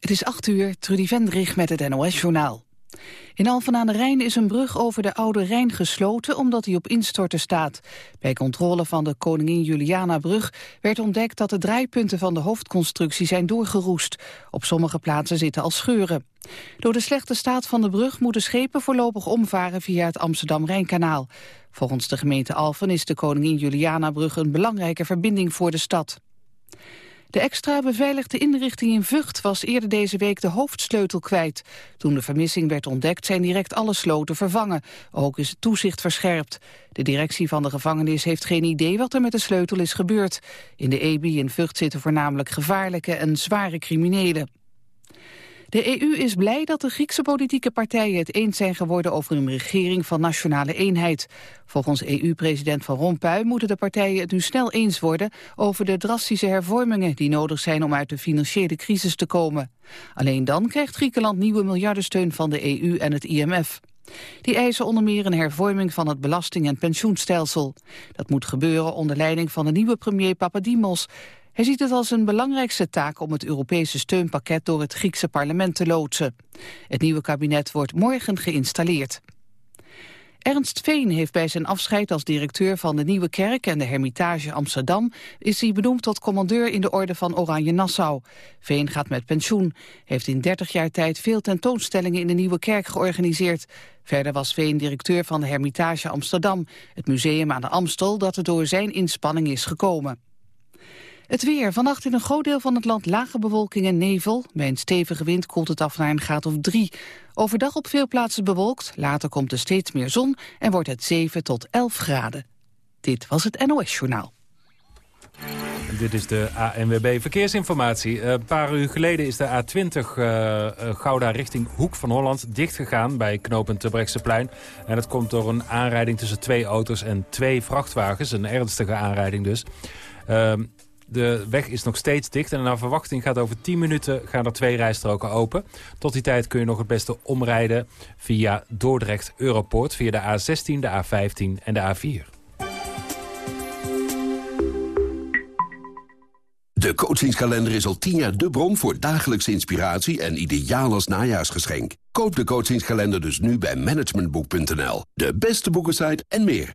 Het is 8 uur, Trudy Vendrich met het NOS-journaal. In Alphen aan de Rijn is een brug over de Oude Rijn gesloten omdat hij op instorten staat. Bij controle van de Koningin Juliana-brug werd ontdekt dat de draaipunten van de hoofdconstructie zijn doorgeroest. Op sommige plaatsen zitten al scheuren. Door de slechte staat van de brug moeten schepen voorlopig omvaren via het Amsterdam-Rijnkanaal. Volgens de gemeente Alphen is de Koningin Juliana-brug een belangrijke verbinding voor de stad. De extra beveiligde inrichting in Vught was eerder deze week de hoofdsleutel kwijt. Toen de vermissing werd ontdekt zijn direct alle sloten vervangen. Ook is het toezicht verscherpt. De directie van de gevangenis heeft geen idee wat er met de sleutel is gebeurd. In de EBI in Vught zitten voornamelijk gevaarlijke en zware criminelen. De EU is blij dat de Griekse politieke partijen het eens zijn geworden over een regering van nationale eenheid. Volgens EU-president Van Rompuy moeten de partijen het nu snel eens worden over de drastische hervormingen die nodig zijn om uit de financiële crisis te komen. Alleen dan krijgt Griekenland nieuwe miljardensteun van de EU en het IMF. Die eisen onder meer een hervorming van het belasting- en pensioenstelsel. Dat moet gebeuren onder leiding van de nieuwe premier Papadimos. Hij ziet het als een belangrijkste taak om het Europese steunpakket door het Griekse parlement te loodsen. Het nieuwe kabinet wordt morgen geïnstalleerd. Ernst Veen heeft bij zijn afscheid als directeur van de Nieuwe Kerk en de Hermitage Amsterdam is hij benoemd tot commandeur in de orde van Oranje Nassau. Veen gaat met pensioen, heeft in 30 jaar tijd veel tentoonstellingen in de Nieuwe Kerk georganiseerd. Verder was Veen directeur van de Hermitage Amsterdam, het museum aan de Amstel dat er door zijn inspanning is gekomen. Het weer. Vannacht in een groot deel van het land lage bewolking en nevel. Bij een stevige wind koelt het af naar een graad of drie. Overdag op veel plaatsen bewolkt. Later komt er steeds meer zon en wordt het 7 tot 11 graden. Dit was het NOS Journaal. Dit is de ANWB Verkeersinformatie. Een paar uur geleden is de A20 uh, eh, eh, Gouda richting Hoek van Holland dichtgegaan bij knooppunt Terbrechtseplein. En dat komt door een aanrijding tussen twee auto's en twee vrachtwagens. Een ernstige aanrijding dus. Uh, de weg is nog steeds dicht en naar verwachting gaat over 10 minuten gaan er twee rijstroken open. Tot die tijd kun je nog het beste omrijden via Dordrecht Europoort, via de A16, de A15 en de A4. De coachingskalender is al 10 jaar de bron voor dagelijkse inspiratie en ideaal als najaarsgeschenk. Koop de coachingskalender dus nu bij managementboek.nl. De beste boekensite en meer.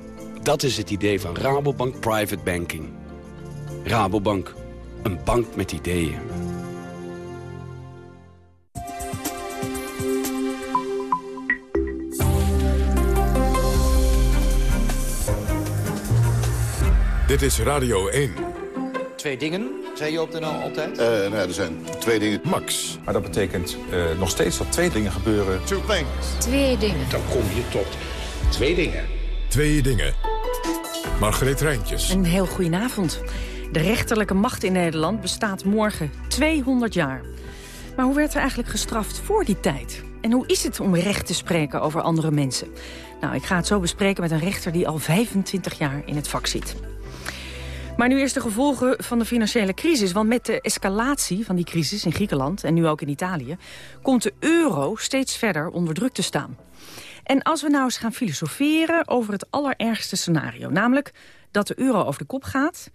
Dat is het idee van Rabobank Private Banking. Rabobank, een bank met ideeën. Dit is Radio 1. Twee dingen, zei je op de NL altijd? Uh, nou er zijn twee dingen. Max. Maar dat betekent uh, nog steeds dat twee dingen gebeuren. Two things. Twee dingen. Dan kom je tot twee dingen. Twee dingen. Margreet Rijntjes. Een heel goedenavond. De rechterlijke macht in Nederland bestaat morgen 200 jaar. Maar hoe werd er eigenlijk gestraft voor die tijd? En hoe is het om recht te spreken over andere mensen? Nou, ik ga het zo bespreken met een rechter die al 25 jaar in het vak zit. Maar nu eerst de gevolgen van de financiële crisis. Want met de escalatie van die crisis in Griekenland en nu ook in Italië... komt de euro steeds verder onder druk te staan. En als we nou eens gaan filosoferen over het allerergste scenario... namelijk dat de euro over de kop gaat...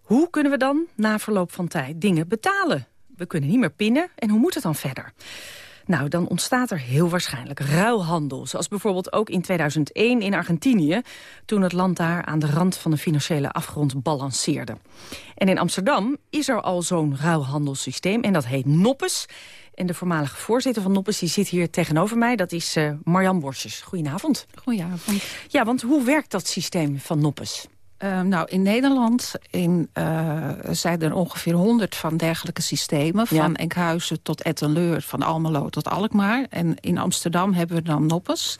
hoe kunnen we dan na verloop van tijd dingen betalen? We kunnen niet meer pinnen en hoe moet het dan verder? Nou, dan ontstaat er heel waarschijnlijk ruilhandel. Zoals bijvoorbeeld ook in 2001 in Argentinië... toen het land daar aan de rand van de financiële afgrond balanceerde. En in Amsterdam is er al zo'n ruilhandelssysteem en dat heet Noppes. En de voormalige voorzitter van Noppes die zit hier tegenover mij. Dat is uh, Marjan Borsjes. Goedenavond. Goedenavond. Ja, want hoe werkt dat systeem van Noppes? Uh, nou, in Nederland in, uh, zijn er ongeveer honderd van dergelijke systemen. Van. Enkhuizen tot Ettenleur, van Almelo tot Alkmaar. En in Amsterdam hebben we dan Noppes.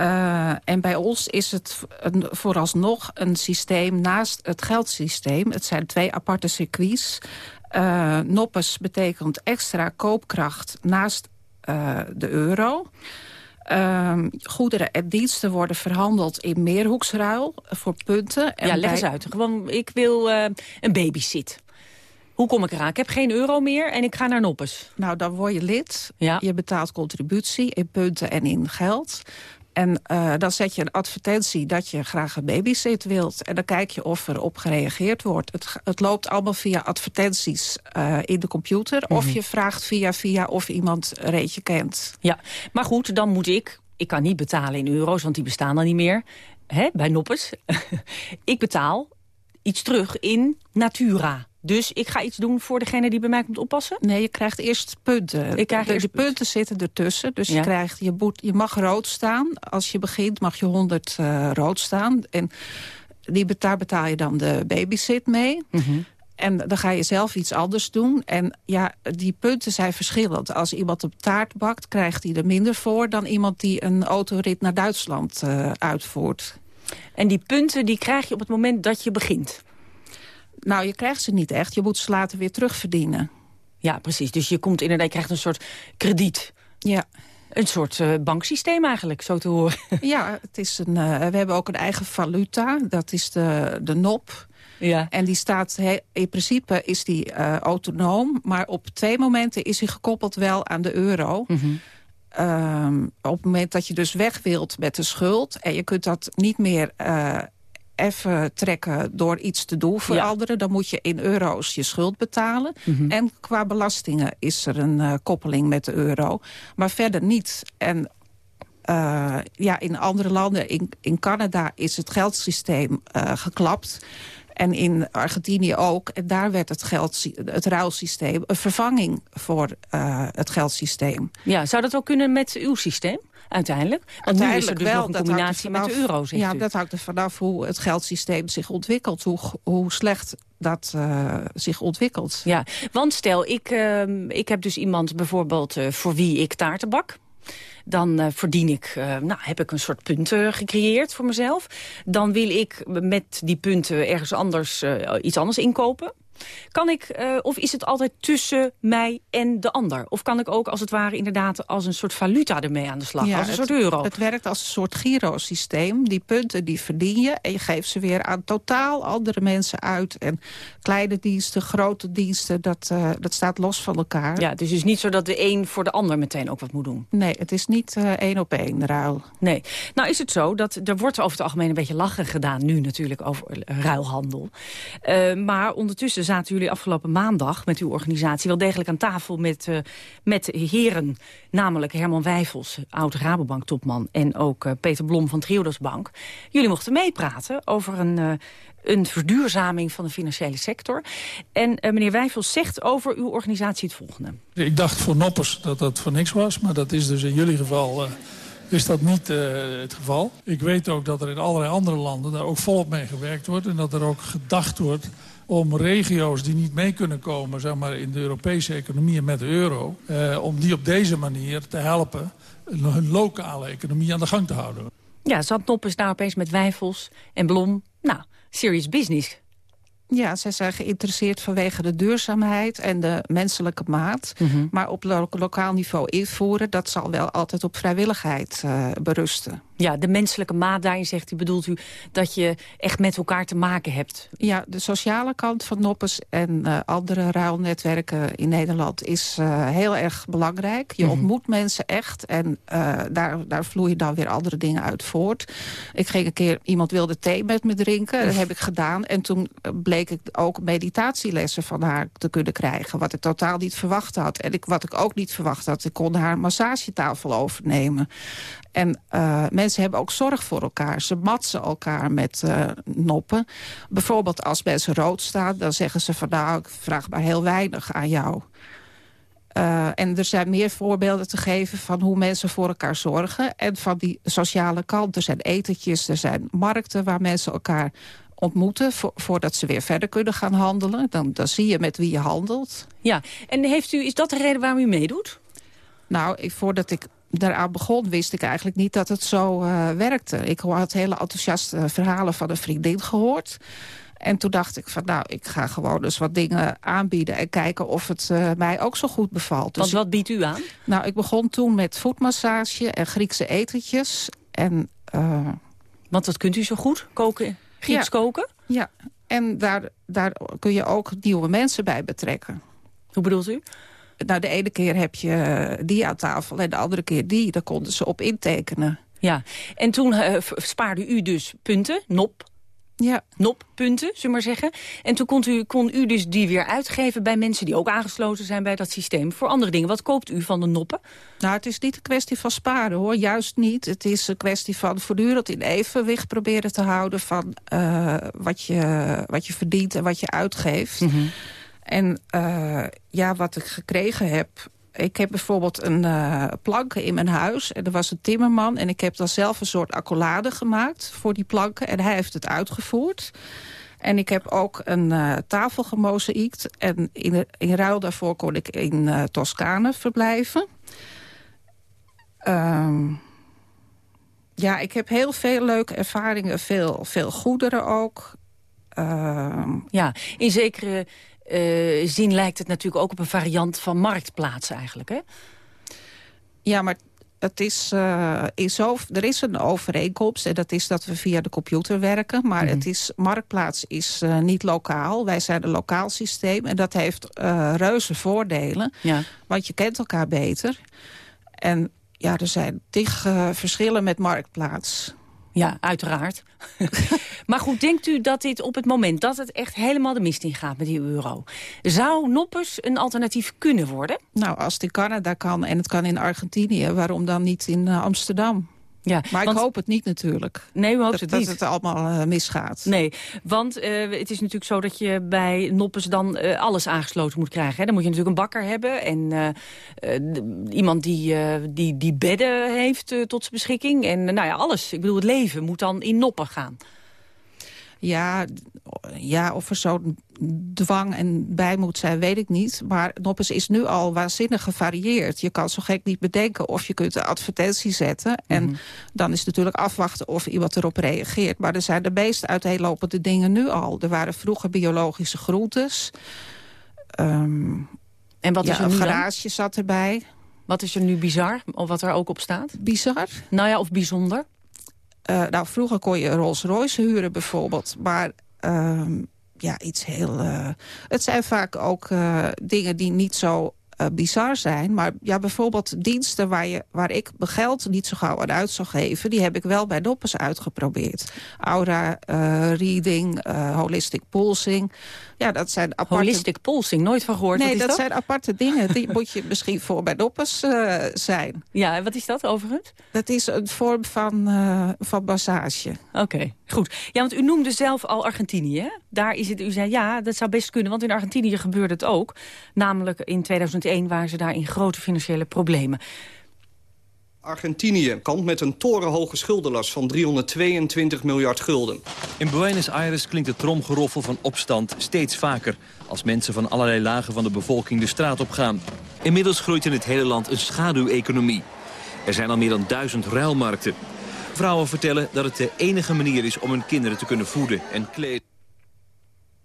Uh, en bij ons is het een, vooralsnog een systeem naast het geldsysteem. Het zijn twee aparte circuits. Uh, noppes betekent extra koopkracht naast de euro. Uh, goederen en diensten worden verhandeld in meerhoeksruil voor punten. En ja, leg eens uit. Gewoon, ik wil uh, een babysit. Hoe kom ik eraan? Ik heb geen euro meer en ik ga naar Noppes. Nou, dan word je lid. Ja. Je betaalt contributie in punten en in geld. En uh, dan zet je een advertentie dat je graag een babysit wilt. En dan kijk je of er op gereageerd wordt. Het, het loopt allemaal via advertenties uh, in de computer. Mm -hmm. Of mhm. je vraagt via via of iemand een reetje kent. Ja, maar goed, dan moet ik... Ik kan niet betalen in euro's, want die bestaan dan niet meer. Hè, bij Noppes. ik betaal iets terug in Natura. Dus ik ga iets doen voor degene die bij mij komt oppassen? Nee, je krijgt eerst punten. Ik krijg de, eerst punten zitten ertussen. Dus je, krijgt, je, boet, je mag rood staan. Als je begint mag je 100 uh, rood staan. En die, daar betaal je dan de babysit mee. Mm -hmm. En dan ga je zelf iets anders doen. En ja, die punten zijn verschillend. Als iemand een taart bakt, krijgt hij er minder voor... dan iemand die een autorit naar Duitsland uh, uitvoert. En die punten die krijg je op het moment dat je begint? Nou, je krijgt ze niet echt. Je moet ze later weer terugverdienen. Ja, precies. Dus je komt inderdaad, je krijgt een soort krediet. Ja. Een soort uh, banksysteem eigenlijk, zo te horen. Ja, het is een, uh, we hebben ook een eigen valuta. Dat is de, de NOP. Ja. En die staat, in principe is die uh, autonoom. Maar op twee momenten is hij gekoppeld wel aan de euro. Mm -hmm. Um, op het moment dat je dus weg wilt met de schuld... en je kunt dat niet meer even trekken door iets te doen voor anderen... dan moet je in euro's je schuld betalen. Mm -hmm. En qua belastingen is er een uh, koppeling met de euro. Maar verder niet. En uh, ja, in andere landen, in, in Canada is het geldsysteem geklapt... En in Argentinië ook. En daar werd het, geld, het ruilsysteem een vervanging voor uh, het geldsysteem. Ja, zou dat ook kunnen met uw systeem? uiteindelijk? Want nu is er dus wel, nog een combinatie met de euro, Ja, u. dat hangt er vanaf hoe het geldsysteem zich ontwikkelt. Hoe, hoe slecht dat uh, zich ontwikkelt. Ja, want stel, ik, uh, ik heb dus iemand bijvoorbeeld uh, voor wie ik taarten bak dan uh, verdien ik, uh, nou, heb ik een soort punten gecreëerd voor mezelf. Dan wil ik met die punten ergens anders uh, iets anders inkopen. Kan ik, uh, of is het altijd tussen mij en de ander? Of kan ik ook als het ware inderdaad als een soort valuta ermee aan de slag? Ja, als een het, soort euro? Het werkt als een soort girosysteem. Die punten die verdien je en je geeft ze weer aan totaal andere mensen uit. En kleine diensten, grote diensten, dat, uh, dat staat los van elkaar. Ja, het is dus niet zo dat de een voor de ander meteen ook wat moet doen? Nee, het is niet uh, één op één ruil. Nee. Nou is het zo dat er wordt over het algemeen een beetje lachen gedaan nu natuurlijk over ruilhandel. maar ondertussen zaten jullie afgelopen maandag met uw organisatie... wel degelijk aan tafel met, met heren, namelijk Herman Wijfels... oud-Rabobank-topman en ook Peter Blom van Triodos Bank. Jullie mochten meepraten over een, een verduurzaming van de financiële sector. En meneer Wijfels zegt over uw organisatie het volgende. Ik dacht voor Noppers dat dat voor niks was, maar dat is dus in jullie geval is dat niet uh, het geval. Ik weet ook dat er in allerlei andere landen daar ook volop mee gewerkt wordt... en dat er ook gedacht wordt om regio's die niet mee kunnen komen zeg maar, in de Europese economie met de euro... Eh, om die op deze manier te helpen hun lokale economie aan de gang te houden. Ja, zat is daar opeens met Wijfels en Blom. Nou, serious business. Ja, zij zijn geïnteresseerd vanwege de duurzaamheid en de menselijke maat. Mm -hmm. Maar op lo lokaal niveau invoeren, dat zal wel altijd op vrijwilligheid uh, berusten. Ja, de menselijke maat daarin zegt u, bedoelt u dat je echt met elkaar te maken hebt? Ja, de sociale kant van Noppes en uh, andere ruilnetwerken in Nederland is uh, heel erg belangrijk. Je mm -hmm. ontmoet mensen echt en uh, daar, daar vloeien dan weer andere dingen uit voort. Ik ging een keer, iemand wilde thee met me drinken, dat heb ik gedaan. En toen bleek ik ook meditatielessen van haar te kunnen krijgen. Wat ik totaal niet verwacht had. En ik, wat ik ook niet verwacht had, ik kon haar massagetafel overnemen. En uh, mensen hebben ook zorg voor elkaar. Ze matsen elkaar met uh, noppen. Bijvoorbeeld als mensen rood staan, dan zeggen ze van... nou, ik vraag maar heel weinig aan jou. Uh, en er zijn meer voorbeelden te geven van hoe mensen voor elkaar zorgen. En van die sociale kant. Er zijn etentjes, er zijn markten waar mensen elkaar ontmoeten... Vo voordat ze weer verder kunnen gaan handelen. Dan, dan zie je met wie je handelt. Ja, en heeft u, is dat de reden waarom u meedoet? Nou, ik, voordat ik daaraan begon, wist ik eigenlijk niet dat het zo uh, werkte. Ik had hele enthousiaste verhalen van een vriendin gehoord. En toen dacht ik van nou, ik ga gewoon dus wat dingen aanbieden... en kijken of het uh, mij ook zo goed bevalt. Dus Want wat biedt u aan? Nou, ik begon toen met voetmassage en Griekse etentjes. En, uh, Want dat kunt u zo goed, koken, Grieks ja, koken? Ja, en daar, daar kun je ook nieuwe mensen bij betrekken. Hoe bedoelt u? Nou, de ene keer heb je die aan tafel en de andere keer die. Daar konden ze op intekenen. Ja, en toen uh, spaarde u dus punten, nop, ja. NOP-punten, zullen we maar zeggen. En toen kon u, kon u dus die weer uitgeven bij mensen die ook aangesloten zijn bij dat systeem. Voor andere dingen. Wat koopt u van de noppen? Nou, het is niet een kwestie van sparen hoor. Juist niet. Het is een kwestie van voortdurend in evenwicht proberen te houden van uh, wat, je, wat je verdient en wat je uitgeeft. Mm -hmm. En uh, ja, wat ik gekregen heb ik heb bijvoorbeeld een uh, planken in mijn huis. En er was een timmerman. En ik heb dan zelf een soort accolade gemaakt voor die planken. En hij heeft het uitgevoerd. En ik heb ook een uh, tafel gemozaïekt. En in, in ruil daarvoor kon ik in uh, Toscane verblijven. Um, ja, ik heb heel veel leuke ervaringen. Veel, veel goederen ook. Uh, ja, in zekere uh, zin lijkt het natuurlijk ook op een variant van marktplaats eigenlijk, hè? Ja, maar het is, uh, is zo, er is een overeenkomst en dat is dat we via de computer werken. Maar mm -hmm. het is, Marktplaats is uh, niet lokaal. Wij zijn een lokaal systeem en dat heeft uh, reuze voordelen. Ja. Want je kent elkaar beter. En ja, er zijn tig verschillen met Marktplaats. Ja, uiteraard. maar goed, denkt u dat dit op het moment dat het echt helemaal de mist in gaat met die euro... zou Noppers een alternatief kunnen worden? Nou, als het in Canada kan en het kan in Argentinië... waarom dan niet in uh, Amsterdam? Ja, maar want, ik hoop het niet natuurlijk. Nee, we hopen dat, het dat niet. het allemaal uh, misgaat. Nee, want uh, het is natuurlijk zo dat je bij Noppes dan uh, alles aangesloten moet krijgen. Hè? Dan moet je natuurlijk een bakker hebben en iemand die, die, die bedden heeft tot zijn beschikking. En nou ja, alles. Ik bedoel, het leven moet dan in Noppen gaan. Ja, ja, of er zo'n dwang en bij moet zijn, weet ik niet. Maar Noppes is nu al waanzinnig gevarieerd. Je kan zo gek niet bedenken of je kunt een advertentie zetten. Mm -hmm. En dan is het natuurlijk afwachten of iemand erop reageert. Maar er zijn de meest uiteenlopende dingen nu al. Er waren vroeger biologische groentes. Um, en wat is er nu een garage dan? zat erbij. Wat is er nu bizar, of wat er ook op staat? Bizar? Nou ja, of bijzonder? Uh, nou, vroeger kon je Rolls Royce huren bijvoorbeeld. Maar uh, ja, iets heel... Uh, het zijn vaak ook uh, dingen die niet zo uh, bizar zijn. Maar ja, bijvoorbeeld diensten waar, je, waar ik mijn geld niet zo gauw aan uit zou geven... die heb ik wel bij Doppers uitgeprobeerd. Aura, reading, holistic pulsing. Ja, dat zijn aparte... Holistic pulsing, nooit van gehoord. Nee, wat is dat, dat, zijn aparte dingen. Die moet je misschien voor bij Doppers zijn. Ja, en wat is dat overigens? Dat is een vorm van, uh, van massage. Oké, okay, goed. Ja, want u noemde zelf al Argentinië. Hè? Daar is het, u zei ja, dat zou best kunnen, want in Argentinië gebeurde het ook. Namelijk in 2001 waren ze daar in grote financiële problemen. Argentinië kampt met een torenhoge schuldenlast van 322 miljard gulden. In Buenos Aires klinkt het tromgeroffel van opstand steeds vaker... als mensen van allerlei lagen van de bevolking de straat op gaan. Inmiddels groeit in het hele land een schaduweconomie. Er zijn al meer dan duizend ruilmarkten. Vrouwen vertellen dat het de enige manier is om hun kinderen te kunnen voeden en kleden.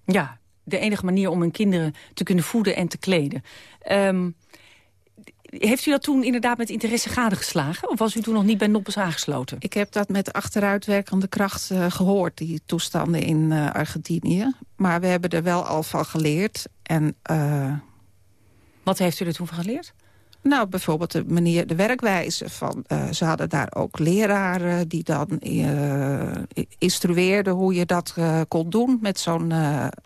Ja, de enige manier om hun kinderen te kunnen voeden en te kleden. Um, heeft u dat toen inderdaad met interesse gadegeslagen? Of was u toen nog niet bij Noppes aangesloten? Ik heb dat met achteruitwerkende kracht uh, gehoord, die toestanden in uh, Argentinië. Maar we hebben er wel al van geleerd. En, uh, Wat heeft u er toen van geleerd? Nou, bijvoorbeeld de manier, de werkwijze van... Uh, ze hadden daar ook leraren die dan uh, instrueerden... hoe je dat uh, kon doen met zo'n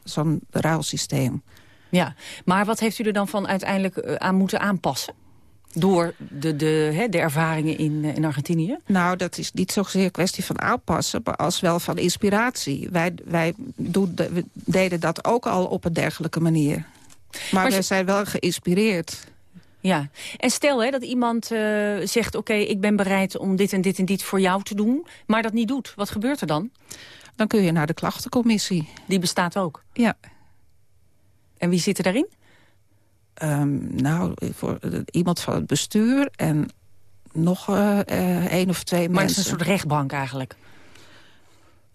zo'n ruilsysteem. Ja, maar wat heeft u er dan van uiteindelijk aan moeten aanpassen? Door de, de, hè, de ervaringen in, in Argentinië? Nou, dat is niet zozeer een kwestie van aanpassen... maar als wel van inspiratie. Wij, wij doen, we deden dat ook al op een dergelijke manier. Maar, maar we zijn wel geïnspireerd... Ja, en stel hè, dat iemand uh, zegt... oké, okay, ik ben bereid om dit en dit en dit voor jou te doen... maar dat niet doet. Wat gebeurt er dan? Dan kun je naar de klachtencommissie. Die bestaat ook? Ja. En wie zit er daarin? Um, nou, voor, uh, iemand van het bestuur en nog uh, één of twee maar mensen. Maar het is een soort rechtbank eigenlijk?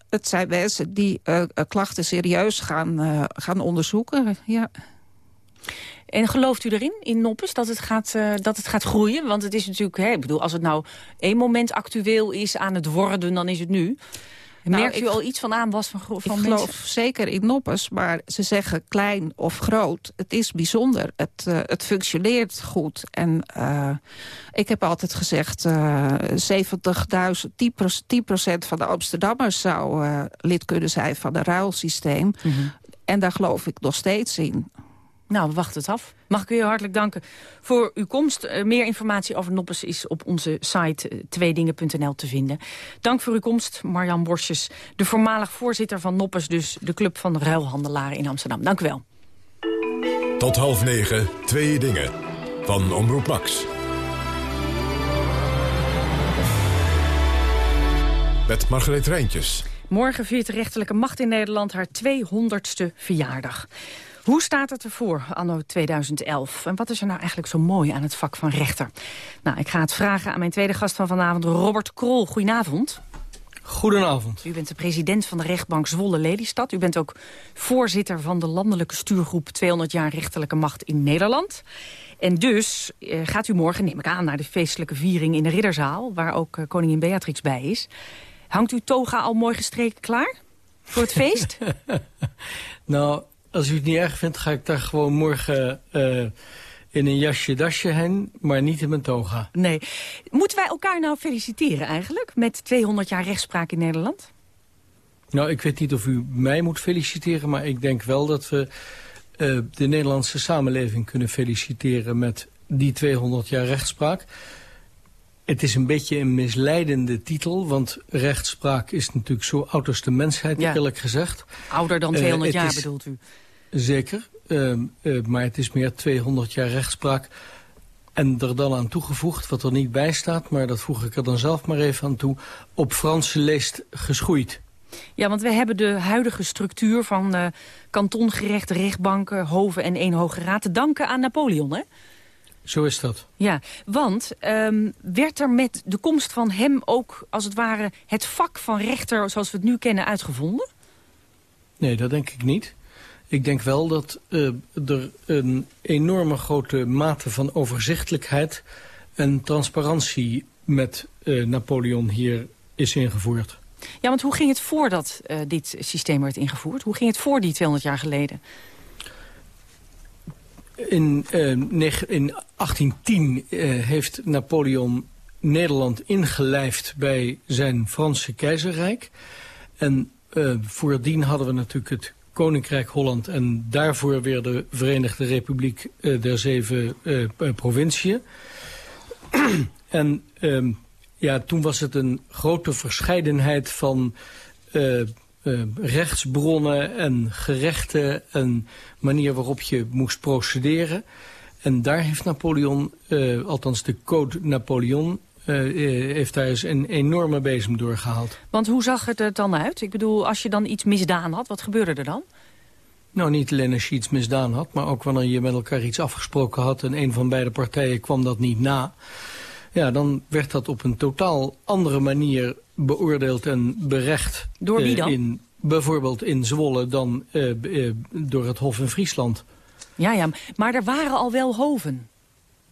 het zijn mensen die uh, klachten serieus gaan, gaan onderzoeken. Ja. En gelooft u erin, in Noppes, dat het gaat, uh, dat het gaat groeien? Want het is natuurlijk, hè, ik bedoel, als het nou één moment actueel is aan het worden, dan is het nu. Nou, Merkt u al iets van aanwas van, van ik mensen? geloof zeker in Noppes, maar ze zeggen klein of groot. Het is bijzonder. Het, uh, het functioneert goed. En uh, ik heb altijd gezegd, uh, 70.000, 10%, 10 van de Amsterdammers zou lid kunnen zijn van een ruilsysteem. Mm -hmm. En daar geloof ik nog steeds in. Nou, we wachten het af. Mag ik u hartelijk danken voor uw komst. Uh, meer informatie over Noppes is op onze site uh, tweedingen.nl te vinden. Dank voor uw komst, Marjan Borsjes, de voormalig voorzitter van Noppes... dus de Club van Ruilhandelaren in Amsterdam. Dank u wel. Tot half negen, twee dingen. Van Omroep Max. Met Margreet Rijntjes. Morgen viert de rechterlijke macht in Nederland haar 200ste verjaardag. Hoe staat het ervoor anno 2011? En wat is er nou eigenlijk zo mooi aan het vak van rechter? Nou, ik ga het vragen aan mijn tweede gast van vanavond, Robert Krol. Goedenavond. Goedenavond. U bent de president van de rechtbank Zwolle-Lelystad. U bent ook voorzitter van de landelijke stuurgroep 200 jaar rechterlijke macht in Nederland. En dus eh, gaat u morgen, neem ik aan, naar de feestelijke viering in de Ridderzaal... waar ook eh, koningin Beatrix bij is. Hangt uw toga al mooi gestreken klaar voor het feest? nou, als u het niet erg vindt, ga ik daar gewoon morgen uh, in een jasje dasje heen, maar niet in mijn toga. Nee. Moeten wij elkaar nou feliciteren eigenlijk met 200 jaar rechtspraak in Nederland? Nou, ik weet niet of u mij moet feliciteren, maar ik denk wel dat we uh, de Nederlandse samenleving kunnen feliciteren met die 200 jaar rechtspraak. Het is een beetje een misleidende titel, want rechtspraak is natuurlijk zo oud als de mensheid, ja. eerlijk gezegd. Ouder dan 200 uh, jaar is, bedoelt u? Zeker, uh, uh, maar het is meer 200 jaar rechtspraak. En er dan aan toegevoegd, wat er niet bij staat, maar dat voeg ik er dan zelf maar even aan toe, op Franse leest geschoeid. Ja, want we hebben de huidige structuur van uh, kantongerechten, rechtbanken, hoven en één hoge raad te danken aan Napoleon, hè? Zo is dat. Ja, want um, werd er met de komst van hem ook, als het ware, het vak van rechter zoals we het nu kennen uitgevonden? Nee, dat denk ik niet. Ik denk wel dat uh, er een enorme grote mate van overzichtelijkheid en transparantie met uh, Napoleon hier is ingevoerd. Ja, want hoe ging het voordat uh, dit systeem werd ingevoerd? Hoe ging het voor die 200 jaar geleden? In, uh, in 1810 uh, heeft Napoleon Nederland ingelijfd bij zijn Franse keizerrijk. En uh, voordien hadden we natuurlijk het Koninkrijk Holland en daarvoor weer de Verenigde Republiek der Zeven Provinciën. en um, ja, toen was het een grote verscheidenheid van uh, uh, rechtsbronnen en gerechten en manier waarop je moest procederen. En daar heeft Napoleon, uh, althans de code Napoleon, uh, heeft daar eens een enorme bezem doorgehaald. Want hoe zag het er dan uit? Ik bedoel, als je dan iets misdaan had, wat gebeurde er dan? Nou, niet alleen als je iets misdaan had, maar ook wanneer je met elkaar iets afgesproken had... en een van beide partijen kwam dat niet na... ja, dan werd dat op een totaal andere manier beoordeeld en berecht. Door wie dan? Uh, in, bijvoorbeeld in Zwolle dan uh, uh, door het Hof in Friesland. Ja, ja, maar er waren al wel hoven.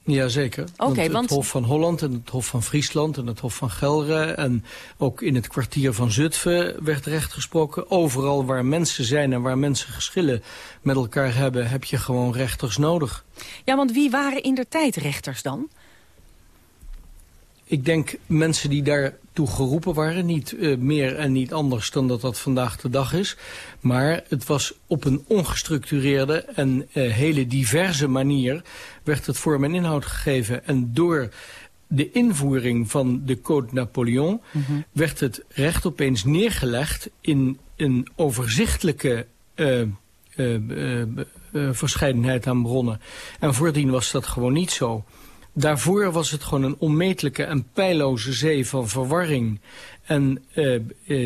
Jazeker. Okay, want het want... Hof van Holland en het Hof van Friesland en het Hof van Gelre... en ook in het kwartier van Zutphen werd recht gesproken. Overal waar mensen zijn en waar mensen geschillen met elkaar hebben... heb je gewoon rechters nodig. Ja, want wie waren in der tijd rechters dan? Ik denk mensen die daartoe geroepen waren. Niet uh, meer en niet anders dan dat dat vandaag de dag is. Maar het was op een ongestructureerde en uh, hele diverse manier... werd het vorm en inhoud gegeven. En door de invoering van de Code Napoleon... Mm -hmm. werd het recht opeens neergelegd in een overzichtelijke... Uh, verscheidenheid aan bronnen. En voordien was dat gewoon niet zo. Daarvoor was het gewoon een onmetelijke en pijloze zee van verwarring. En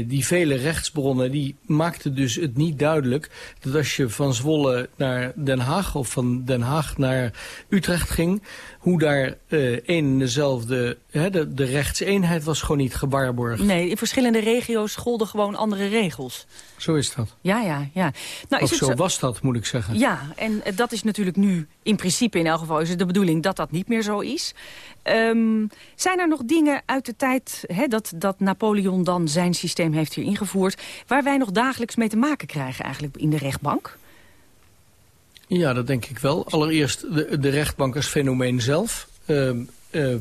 die vele rechtsbronnen die maakten dus het niet duidelijk... dat als je van Zwolle naar Den Haag of van Den Haag naar Utrecht ging hoe daar uh, een en dezelfde... Hè, de, de rechtseenheid was gewoon niet gewaarborgd. Nee, in verschillende regio's golden gewoon andere regels. Zo is dat. Ja, ja, ja. Nou, is het zo, was dat, moet ik zeggen. Ja, en dat is natuurlijk nu in principe in elk geval is het de bedoeling dat dat niet meer zo is. Um, zijn er nog dingen uit de tijd hè, dat, dat Napoleon dan zijn systeem heeft hier ingevoerd... waar wij nog dagelijks mee te maken krijgen eigenlijk in de rechtbank? Ja, dat denk ik wel. Allereerst de, de rechtbank als fenomeen zelf. Uh, uh,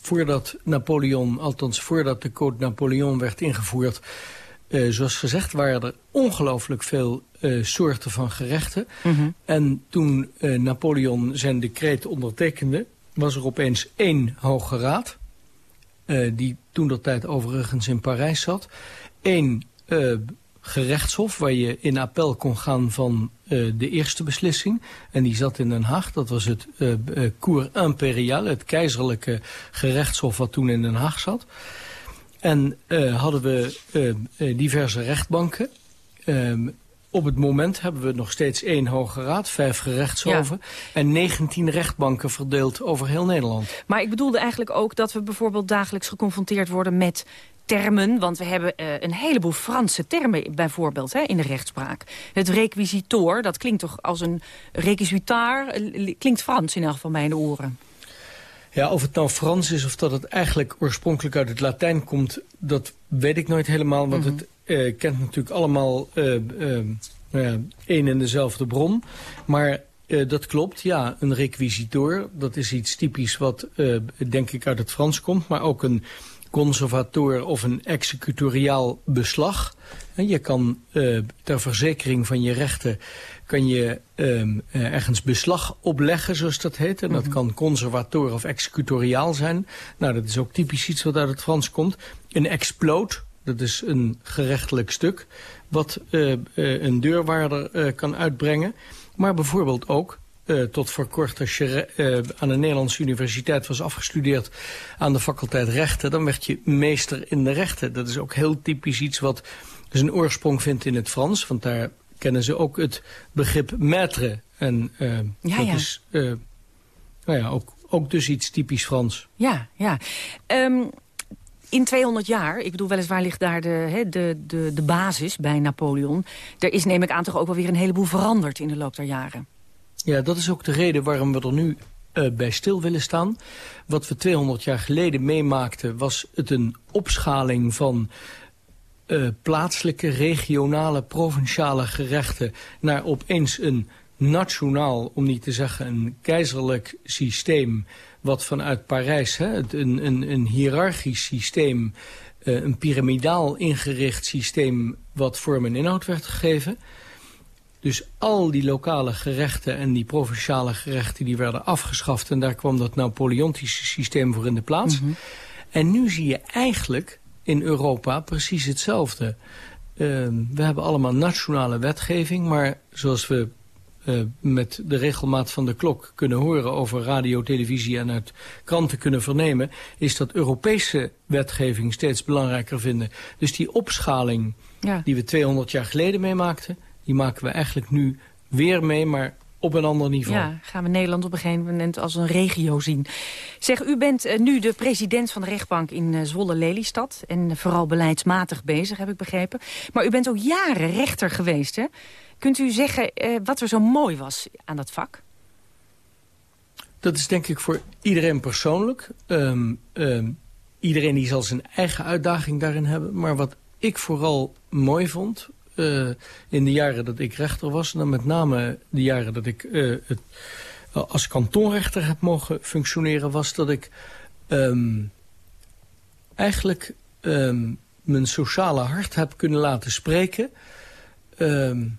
voordat Napoleon, althans voordat de Code Napoleon werd ingevoerd... Uh, zoals gezegd waren er ongelooflijk veel uh, soorten van gerechten. Mm -hmm. En toen uh, Napoleon zijn decreet ondertekende... was er opeens één Hoge Raad... die toen dat tijd overigens in Parijs zat... één gerechtshof waar je in appel kon gaan van uh, de eerste beslissing. En die zat in Den Haag. Dat was het uh, Cour Imperial, het keizerlijke gerechtshof wat toen in Den Haag zat. En hadden we diverse rechtbanken. Ehm, op het moment hebben we nog steeds één Hoge Raad, vijf gerechtshoven... Ja. en 19 rechtbanken verdeeld over heel Nederland. Maar ik bedoelde eigenlijk ook dat we bijvoorbeeld dagelijks geconfronteerd worden met termen, want we hebben uh, een heleboel Franse termen bijvoorbeeld hè, in de rechtspraak. Het requisitor, dat klinkt toch als een requisitaar, klinkt Frans in elk geval mijn oren. Ja, of het nou Frans is of dat het eigenlijk oorspronkelijk uit het Latijn komt, dat weet ik nooit helemaal, want mm -hmm. het uh, kent natuurlijk allemaal uh, één en dezelfde bron. Maar dat klopt, ja, een requisitor, dat is iets typisch wat denk ik uit het Frans komt, maar ook een conservator of een executoriaal beslag. En je kan uh, ter verzekering van je rechten kan je uh, ergens beslag opleggen, zoals dat heet. En dat -hmm. kan conservator of executoriaal zijn. Nou, dat is ook typisch iets wat uit het Frans komt. Een exploot, dat is een gerechtelijk stuk... wat uh, een deurwaarder kan uitbrengen. Maar bijvoorbeeld ook uh, tot voor kort als je uh, aan de Nederlandse universiteit was afgestudeerd aan de faculteit rechten, dan werd je meester in de rechten. Dat is ook heel typisch iets wat zijn oorsprong vindt in het Frans, want daar kennen ze ook het begrip maître. En uh, ja, dat ja. is nou ja, ook, ook dus iets typisch Frans. Ja, ja. Um, in 200 jaar, ik bedoel weliswaar ligt daar de, he, de, de, de basis bij Napoleon. Er is neem ik aan toch ook wel weer een heleboel veranderd in de loop der jaren. Ja, dat is ook de reden waarom we er nu uh, bij stil willen staan. Wat we 200 jaar geleden meemaakten was het een opschaling van uh, plaatselijke, regionale, provinciale gerechten... naar opeens een nationaal, om niet te zeggen een keizerlijk systeem... wat vanuit Parijs, hè, een, een, een hiërarchisch systeem... Uh, een piramidaal ingericht systeem wat vorm en inhoud werd gegeven... Dus al die lokale gerechten en die provinciale gerechten... die werden afgeschaft en daar kwam dat Napoleontische systeem voor in de plaats. Mm -hmm. En nu zie je eigenlijk in Europa precies hetzelfde. Uh, we hebben allemaal nationale wetgeving, maar zoals we uh, met de regelmaat van de klok kunnen horen over radio, televisie en uit kranten kunnen vernemen, is dat Europese wetgeving steeds belangrijker vinden. Dus die opschaling ja. die we 200 jaar geleden meemaakten, die maken we eigenlijk nu weer mee, maar op een ander niveau. Ja, gaan we Nederland op een gegeven moment als een regio zien. Zeg, u bent uh, nu de president van de rechtbank in uh, Zwolle-Lelystad... en vooral beleidsmatig bezig, heb ik begrepen. Maar u bent ook jaren rechter geweest, hè? Kunt u zeggen uh, wat er zo mooi was aan dat vak? Dat is denk ik voor iedereen persoonlijk. Um, um, iedereen die zal zijn eigen uitdaging daarin hebben. Maar wat ik vooral mooi vond uh, in de jaren dat ik rechter was. En dan met name de jaren dat ik uh, het, als kantonrechter heb mogen functioneren... was dat ik um, eigenlijk um, mijn sociale hart heb kunnen laten spreken... Um,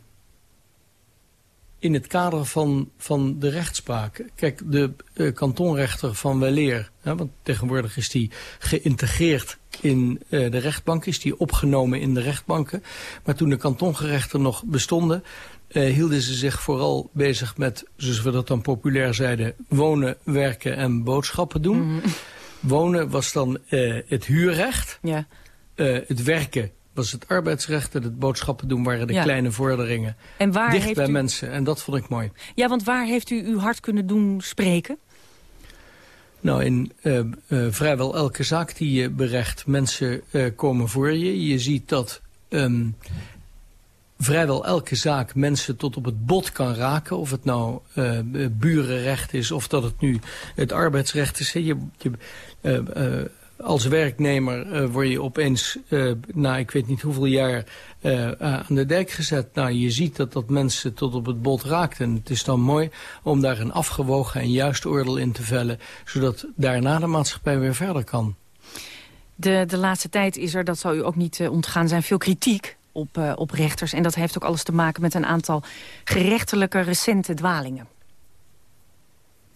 in het kader van, van de rechtspraak. Kijk, de uh, kantonrechter van Weleer, hè, want tegenwoordig is die geïntegreerd in uh, de rechtbank, is die opgenomen in de rechtbanken. Maar toen de kantongerechten nog bestonden, uh, hielden ze zich vooral bezig met, zoals we dat dan populair zeiden, wonen, werken en boodschappen doen. Mm. Wonen was dan het huurrecht. Ja. het werken was het arbeidsrecht en het boodschappen doen waren de kleine vorderingen. En waar Dicht heeft bij u... mensen en dat vond ik mooi. Ja, want waar heeft u uw hart kunnen doen spreken? Nou, in uh, uh, vrijwel elke zaak die je berecht, mensen uh, komen voor je. Je ziet dat um, vrijwel elke zaak mensen tot op het bot kan raken. Of het nou burenrecht is of dat het nu het arbeidsrecht is. Je, je als werknemer uh, word je opeens, uh, na ik weet niet hoeveel jaar, uh, aan de dijk gezet. Nou, je ziet dat dat mensen tot op het bot raakt. En het is dan mooi om daar een afgewogen en juist oordeel in te vellen... zodat daarna de maatschappij weer verder kan. De, de laatste tijd is er, dat zal u ook niet ontgaan zijn, veel kritiek op, op rechters. En dat heeft ook alles te maken met een aantal gerechtelijke recente dwalingen.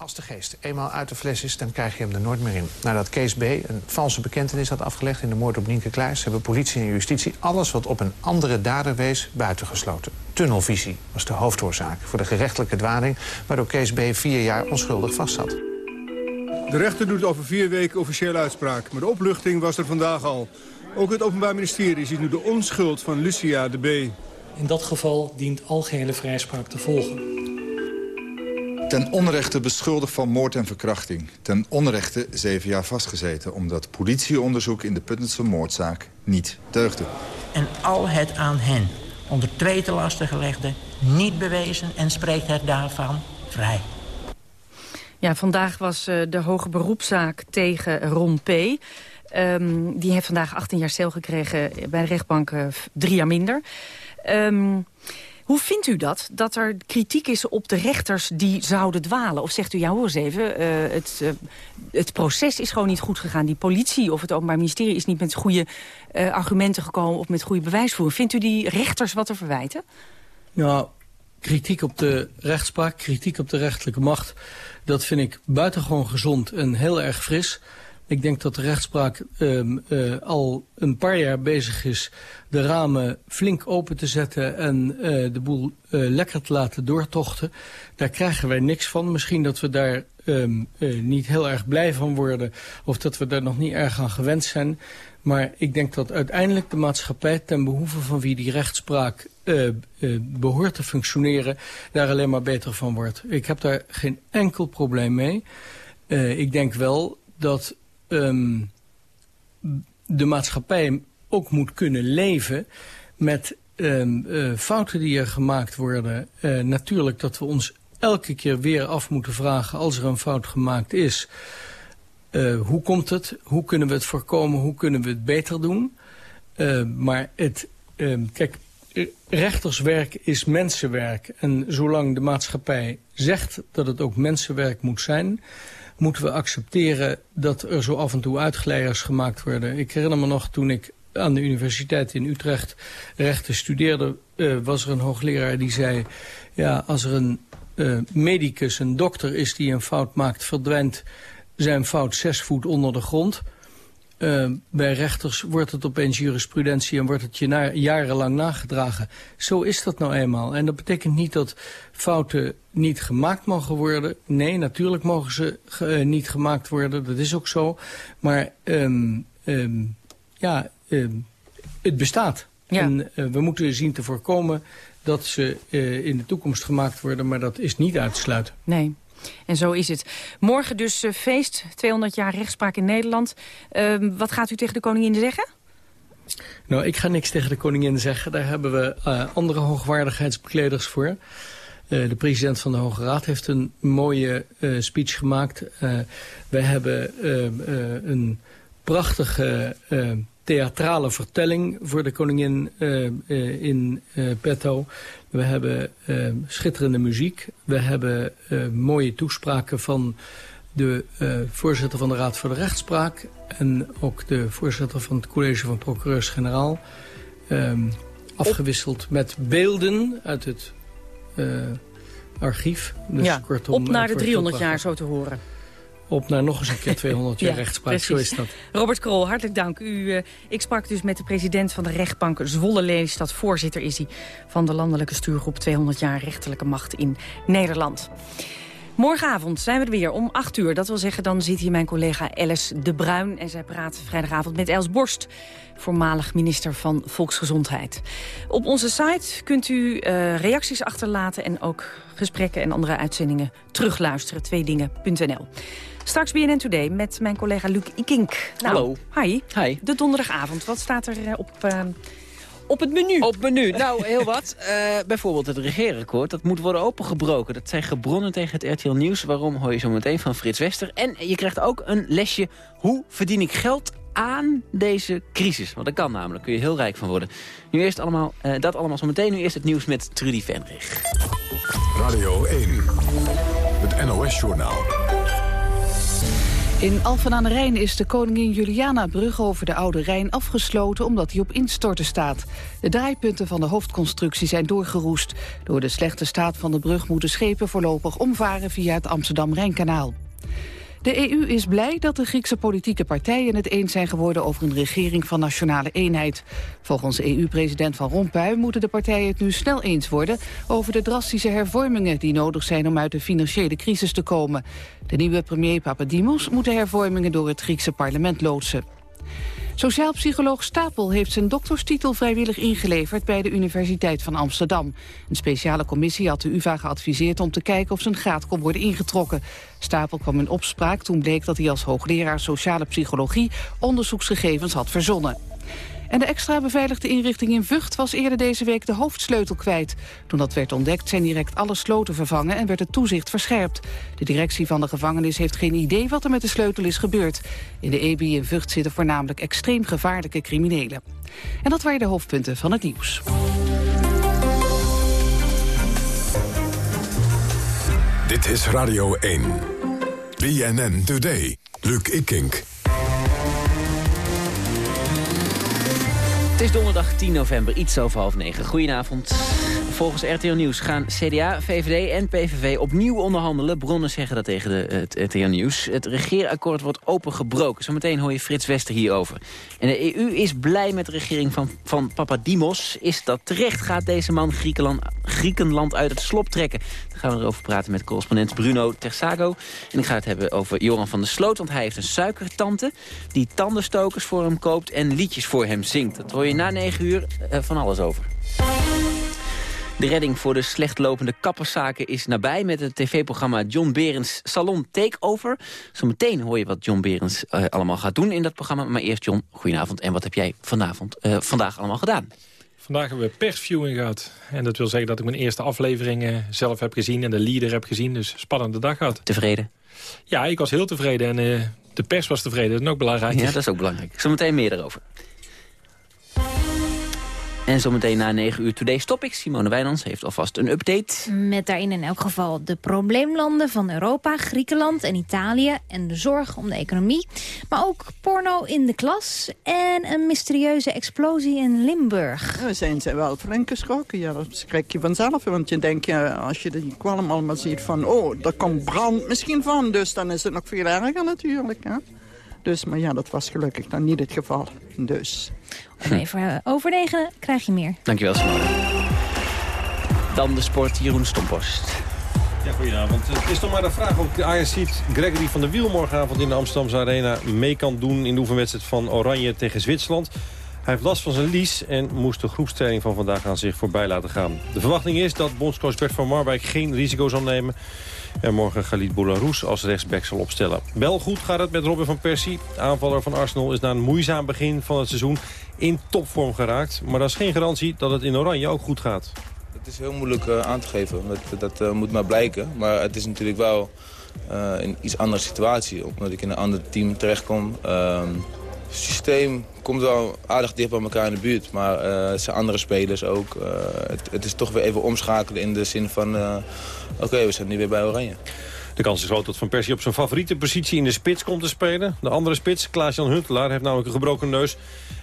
Als de geest eenmaal uit de fles is, dan krijg je hem er nooit meer in. Nadat Kees B. een valse bekentenis had afgelegd in de moord op Nienke Kluis... hebben politie en justitie alles wat op een andere dader wees buitengesloten. Tunnelvisie was de hoofdoorzaak voor de gerechtelijke dwaling... waardoor Kees B. vier jaar onschuldig vastzat. De rechter doet over vier weken officiële uitspraak. Maar de opluchting was er vandaag al. Ook het Openbaar Ministerie ziet nu de onschuld van Lucia de B. In dat geval dient algehele vrijspraak te volgen. Ten onrechte beschuldigd van moord en verkrachting. Ten onrechte zeven jaar vastgezeten... omdat politieonderzoek in de Puttense moordzaak niet deugde. En al het aan hen onder twee te lasten gelegde niet bewezen... en spreekt het daarvan vrij. Ja, vandaag was uh, de hoge beroepszaak tegen Ron P. Um, die heeft vandaag 18 jaar cel gekregen bij de rechtbank, uh, drie jaar minder. Um, hoe vindt u dat, dat er kritiek is op de rechters die zouden dwalen? Of zegt u, ja hoor eens even, uh, het, uh, het proces is gewoon niet goed gegaan. Die politie of het Openbaar Ministerie is niet met goede uh, argumenten gekomen... of met goede bewijsvoering. Vindt u die rechters wat te verwijten? Nou, kritiek op de rechtspraak, kritiek op de rechterlijke macht... dat vind ik buitengewoon gezond en heel erg fris... Ik denk dat de rechtspraak um, uh, al een paar jaar bezig is de ramen flink open te zetten en uh, de boel uh, lekker te laten doortochten. Daar krijgen wij niks van. Misschien dat we daar um, niet heel erg blij van worden of dat we daar nog niet erg aan gewend zijn. Maar ik denk dat uiteindelijk de maatschappij ten behoeve van wie die rechtspraak behoort te functioneren, daar alleen maar beter van wordt. Ik heb daar geen enkel probleem mee. ik denk wel dat um, de maatschappij ook moet kunnen leven met um, uh, fouten die er gemaakt worden. Uh, natuurlijk dat we ons elke keer weer af moeten vragen als er een fout gemaakt is. Uh, hoe komt het? Hoe kunnen we het voorkomen? Hoe kunnen we het beter doen? maar het, kijk, rechterswerk is mensenwerk. En zolang de maatschappij zegt dat het ook mensenwerk moet zijn moeten we accepteren dat er zo af en toe uitgeleiders gemaakt worden. Ik herinner me nog toen ik aan de universiteit in Utrecht rechten studeerde... Uh, was er een hoogleraar die zei... ja, als er een uh, medicus, een dokter is die een fout maakt... verdwijnt zijn fout zes voet onder de grond... Uh, bij rechters wordt het opeens jurisprudentie en wordt het je na, jarenlang nagedragen. Zo is dat nou eenmaal. En dat betekent niet dat fouten niet gemaakt mogen worden. Nee, natuurlijk mogen ze uh, niet gemaakt worden. Dat is ook zo. Maar um, um, ja, um, het bestaat. Ja. En uh, we moeten zien te voorkomen dat ze in de toekomst gemaakt worden. Maar dat is niet uit te sluiten. Nee. En zo is het. Morgen dus uh, feest, 200 jaar rechtspraak in Nederland. Uh, wat gaat u tegen de koningin zeggen? Nou, ik ga niks tegen de koningin zeggen. Daar hebben we uh, andere hoogwaardigheidsbekleders voor. de president van de Hoge Raad heeft een mooie speech gemaakt. we hebben een prachtige theatrale vertelling voor de koningin in petto. We hebben uh, schitterende muziek. We hebben uh, mooie toespraken van de uh, voorzitter van de Raad voor de Rechtspraak... en ook de voorzitter van het college van procureurs-generaal... Um, afgewisseld met beelden uit het archief. Dus ja, kortom, op naar de 300 jaar zo te horen op naar nog eens een keer 200 jaar ja, rechtspraak. Precies. Zo is dat. Robert Krol, hartelijk dank. U, uh, ik sprak dus met de president van de rechtbank Zwolle-Lelystad. Voorzitter is hij van de landelijke stuurgroep 200 jaar rechterlijke macht in Nederland. Morgenavond zijn we er weer om 8 uur. Dat wil zeggen, dan zit hier mijn collega Alice de Bruin... en zij praat vrijdagavond met Els Borst, voormalig minister van Volksgezondheid. Op onze site kunt u uh, reacties achterlaten... en ook gesprekken en andere uitzendingen terugluisteren. Tweedingen.nl. Straks BNN Today met mijn collega Luc Ikink. Nou, Hallo. Hi. Hi. De donderdagavond. Wat staat er uh, op... Uh, op het menu. Op het menu. Nou, heel wat. Uh, bijvoorbeeld het regeerakkoord. Dat moet worden opengebroken. Dat zijn gebronnen tegen het RTL Nieuws. Waarom hoor je zo meteen van Frits Wester. En je krijgt ook een lesje. Hoe verdien ik geld aan deze crisis? Want dat kan namelijk. Daar kun je heel rijk van worden. Nu eerst allemaal, uh, dat allemaal zo meteen. Nu eerst het nieuws met Trudy Venrich. Radio 1. Het NOS-journaal. In Alphen aan de Rijn is de koningin Juliana-brug over de Oude Rijn afgesloten omdat die op instorten staat. De draaipunten van de hoofdconstructie zijn doorgeroest. Door de slechte staat van de brug moeten schepen voorlopig omvaren via het Amsterdam-Rijnkanaal. De EU is blij dat de Griekse politieke partijen het eens zijn geworden over een regering van nationale eenheid. Volgens EU-president Van Rompuy moeten de partijen het nu snel eens worden over de drastische hervormingen die nodig zijn om uit de financiële crisis te komen. De nieuwe premier Papadimos moet de hervormingen door het Griekse parlement loodsen. Sociaal psycholoog Stapel heeft zijn dokterstitel vrijwillig ingeleverd bij de Universiteit van Amsterdam. Een speciale commissie had de UvA geadviseerd om te kijken of zijn graad kon worden ingetrokken. Stapel kwam in opspraak toen bleek dat hij als hoogleraar sociale psychologie onderzoeksgegevens had verzonnen. En de extra beveiligde inrichting in Vught was eerder deze week de hoofdsleutel kwijt. Toen dat werd ontdekt zijn direct alle sloten vervangen en werd het toezicht verscherpt. De directie van de gevangenis heeft geen idee wat er met de sleutel is gebeurd. In de EBI in Vught zitten voornamelijk extreem gevaarlijke criminelen. En dat waren de hoofdpunten van het nieuws. Dit is Radio 1. BNN Today. Luc Ikink. Het is donderdag 10 november, iets over half negen. Goedenavond. Volgens RTL Nieuws gaan CDA, VVD en PVV opnieuw onderhandelen. Bronnen zeggen dat tegen de, het RTL Nieuws. Het regeerakkoord wordt opengebroken. Zometeen hoor je Frits Wester hierover. En de EU is blij met de regering van, van Papadimos. Is dat terecht? Gaat deze man Griekenland, Griekenland uit het slop trekken? Daar gaan we erover praten met correspondent Bruno Tersago. En ik ga het hebben over Joran van der Sloot. Want hij heeft een suikertante die tandenstokers voor hem koopt... en liedjes voor hem zingt. Dat hoor je na negen uur uh, van alles over. De redding voor de slecht lopende kapperszaken is nabij... met het tv-programma John Berens Salon Takeover. Zometeen hoor je wat John Berens uh, allemaal gaat doen in dat programma. Maar eerst John, goedenavond. En wat heb jij vanavond, uh, vandaag allemaal gedaan? Vandaag hebben we persviewing gehad. En dat wil zeggen dat ik mijn eerste afleveringen zelf heb gezien... en de leader heb gezien. Dus spannende dag gehad. Tevreden? Ja, ik was heel tevreden. En uh, de pers was tevreden. Dat is ook belangrijk. Ja, dat is ook belangrijk. Zometeen meer erover. En zometeen na 9 uur Today stop ik. Simone Wijnands heeft alvast een update. Met daarin in elk geval de probleemlanden van Europa, Griekenland en Italië... en de zorg om de economie. Maar ook porno in de klas en een mysterieuze explosie in Limburg. Ja, we zijn ze wel flink geschrokken. Ja, dat schrik je vanzelf. Want je denkt, ja, als je die kwalm allemaal ziet van... oh, er komt brand misschien van. Dus dan is het nog veel erger natuurlijk. Hè? Dus, maar ja, dat was gelukkig dan niet het geval. Dus... Om even over negen krijg je meer. Dankjewel, Simone. Dan de sport, Jeroen Stompost. Ja, goedenavond. Het is toch maar de vraag of de Ajax ziet Gregory van der Wiel morgenavond in de Amsterdamse Arena mee kan doen in de oefenwedstrijd van Oranje tegen Zwitserland. Hij heeft last van zijn lies en moest de groepstraining van vandaag aan zich voorbij laten gaan. De verwachting is dat bondscoach Bert van Marwijk geen risico zal nemen... en morgen Galit Boularus als rechtsback zal opstellen. Wel goed gaat het met Robin van Persie. Aanvaller van Arsenal is na een moeizaam begin van het seizoen in topvorm geraakt. Maar dat is geen garantie dat het in Oranje ook goed gaat. Het is heel moeilijk uh, aan te geven. Dat, dat uh, moet maar blijken. Maar het is natuurlijk wel uh, een iets andere situatie. Omdat ik in een ander team terechtkom. Systeem komt wel aardig dicht bij elkaar in de buurt. Maar het zijn andere spelers ook. Het, het, is toch weer even omschakelen in de zin van... oké, okay, we zijn nu weer bij Oranje. De kans is groot dat Van Persie op zijn favoriete positie in de spits komt te spelen. De andere spits, Klaas-Jan Huntelaar, heeft namelijk een gebroken neus...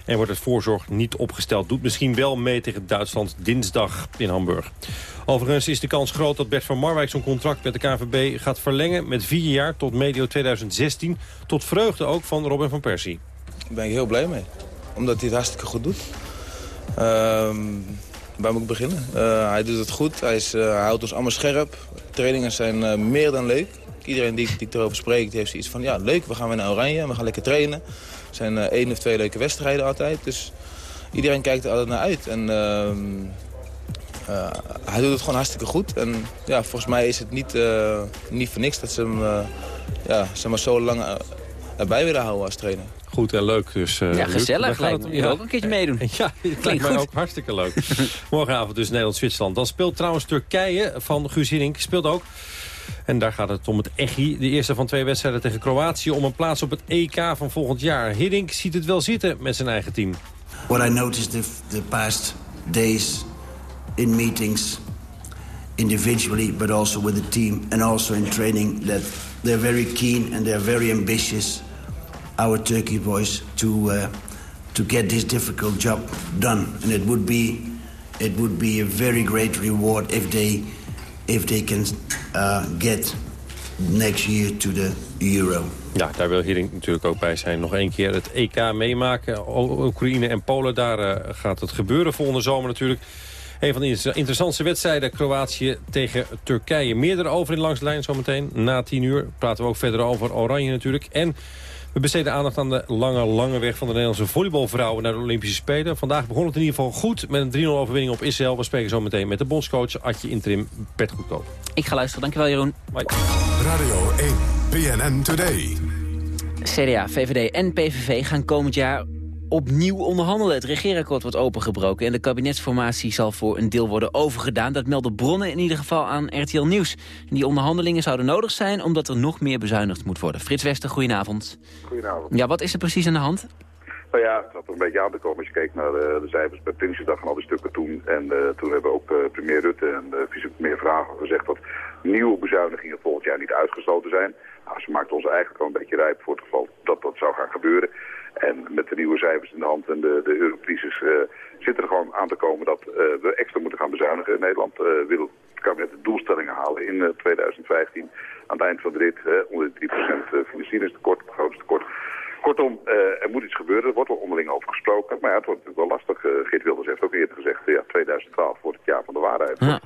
en wordt het voorzorg niet opgesteld. Doet misschien wel mee tegen Duitsland dinsdag in Hamburg. Overigens is de kans groot dat Bert van Marwijk zijn contract met de KVB gaat verlengen... met vier jaar tot medio 2016. Tot vreugde ook van Robin van Persie. Daar ben ik heel blij mee. Omdat hij het hartstikke goed doet. Um, waar moet ik beginnen? Uh, hij doet het goed, hij, is, hij houdt ons allemaal scherp. Trainingen zijn meer dan leuk. Iedereen die, die erover spreekt heeft zoiets van... ja, leuk, we gaan weer naar Oranje, we gaan lekker trainen. Er zijn één of twee leuke wedstrijden altijd. Dus iedereen kijkt er altijd naar uit. En ehm, hij doet het gewoon hartstikke goed. En ja, volgens mij is het niet, niet voor niks dat ze hem uh, ja, zeg maar zo lang erbij willen houden als trainer. Goed en leuk dus. ja, gezellig. Lijkt me. Ja. ook een keertje meedoen. Ja, het lijkt mij ook hartstikke leuk. Morgenavond dus Nederland-Zwitserland. Dan speelt trouwens Turkije van Guus Hiddink. Speelt ook. En daar gaat het om het ECHI. De eerste van twee wedstrijden tegen Kroatië... om een plaats op het EK van volgend jaar. Hiddink ziet het wel zitten met zijn eigen team. What I noticed the, the past days in meetings individually, but also with the team and also in training that they're very keen and they're very ambitious, our Turkey boys, to uh, to get this difficult job done. And it would be it would be a very great reward if they if they can uh, get next year to the Euro. Ja, daar wil Hiddink natuurlijk ook bij zijn. Nog één keer het EK meemaken. Oekraïne en Polen, daar uh, gaat het gebeuren volgende zomer natuurlijk. Een van de interessantste wedstrijden, Kroatië tegen Turkije. Meer erover in Langs de Lijn zometeen. Na tien uur praten we ook verder over Oranje natuurlijk. En we besteden aandacht aan de lange, lange weg van de Nederlandse volleybalvrouwen naar de Olympische Spelen. Vandaag begon het in ieder geval goed met een 3-0 overwinning op Israël. We spreken zo meteen met de bondscoach Adje Interim Bert Goedkoop. Ik ga luisteren, dankjewel Jeroen. Bye. Radio 1, PNN Today. CDA, VVD en PVV gaan komend jaar opnieuw onderhandelen. Het regeerakkoord wordt opengebroken en de kabinetsformatie zal voor een deel worden overgedaan. Dat melden bronnen in ieder geval aan RTL Nieuws. En die onderhandelingen zouden nodig zijn omdat er nog meer bezuinigd moet worden. Frits Wester, goedenavond. Goedenavond. Ja, wat is er precies aan de hand? Nou ja, het zat er een beetje aan te komen als je keek naar de, de cijfers bij Prinsjesdag en al die stukken toen. En uh, toen hebben ook uh, premier Rutte en de vicepremier Vragen gezegd dat nieuwe bezuinigingen volgend jaar niet uitgesloten zijn. Nou, ze maakten ons eigenlijk al een beetje rijp voor het geval dat dat zou gaan gebeuren. En met de nieuwe cijfers in de hand en de, de eurocrisis uh, zit er gewoon aan te komen dat uh, we extra moeten gaan bezuinigen. In Nederland uh, wil het kabinet de doelstellingen halen in 2015. Aan het eind van de rit onder de 3% financieringstekort, begrotingstekort. Kortom, er moet iets gebeuren. Er wordt wel onderling over gesproken. Maar ja, het wordt natuurlijk wel lastig. Geert Wilders heeft ook eerder gezegd, ja, 2012 wordt het jaar van de waarheid. Ja,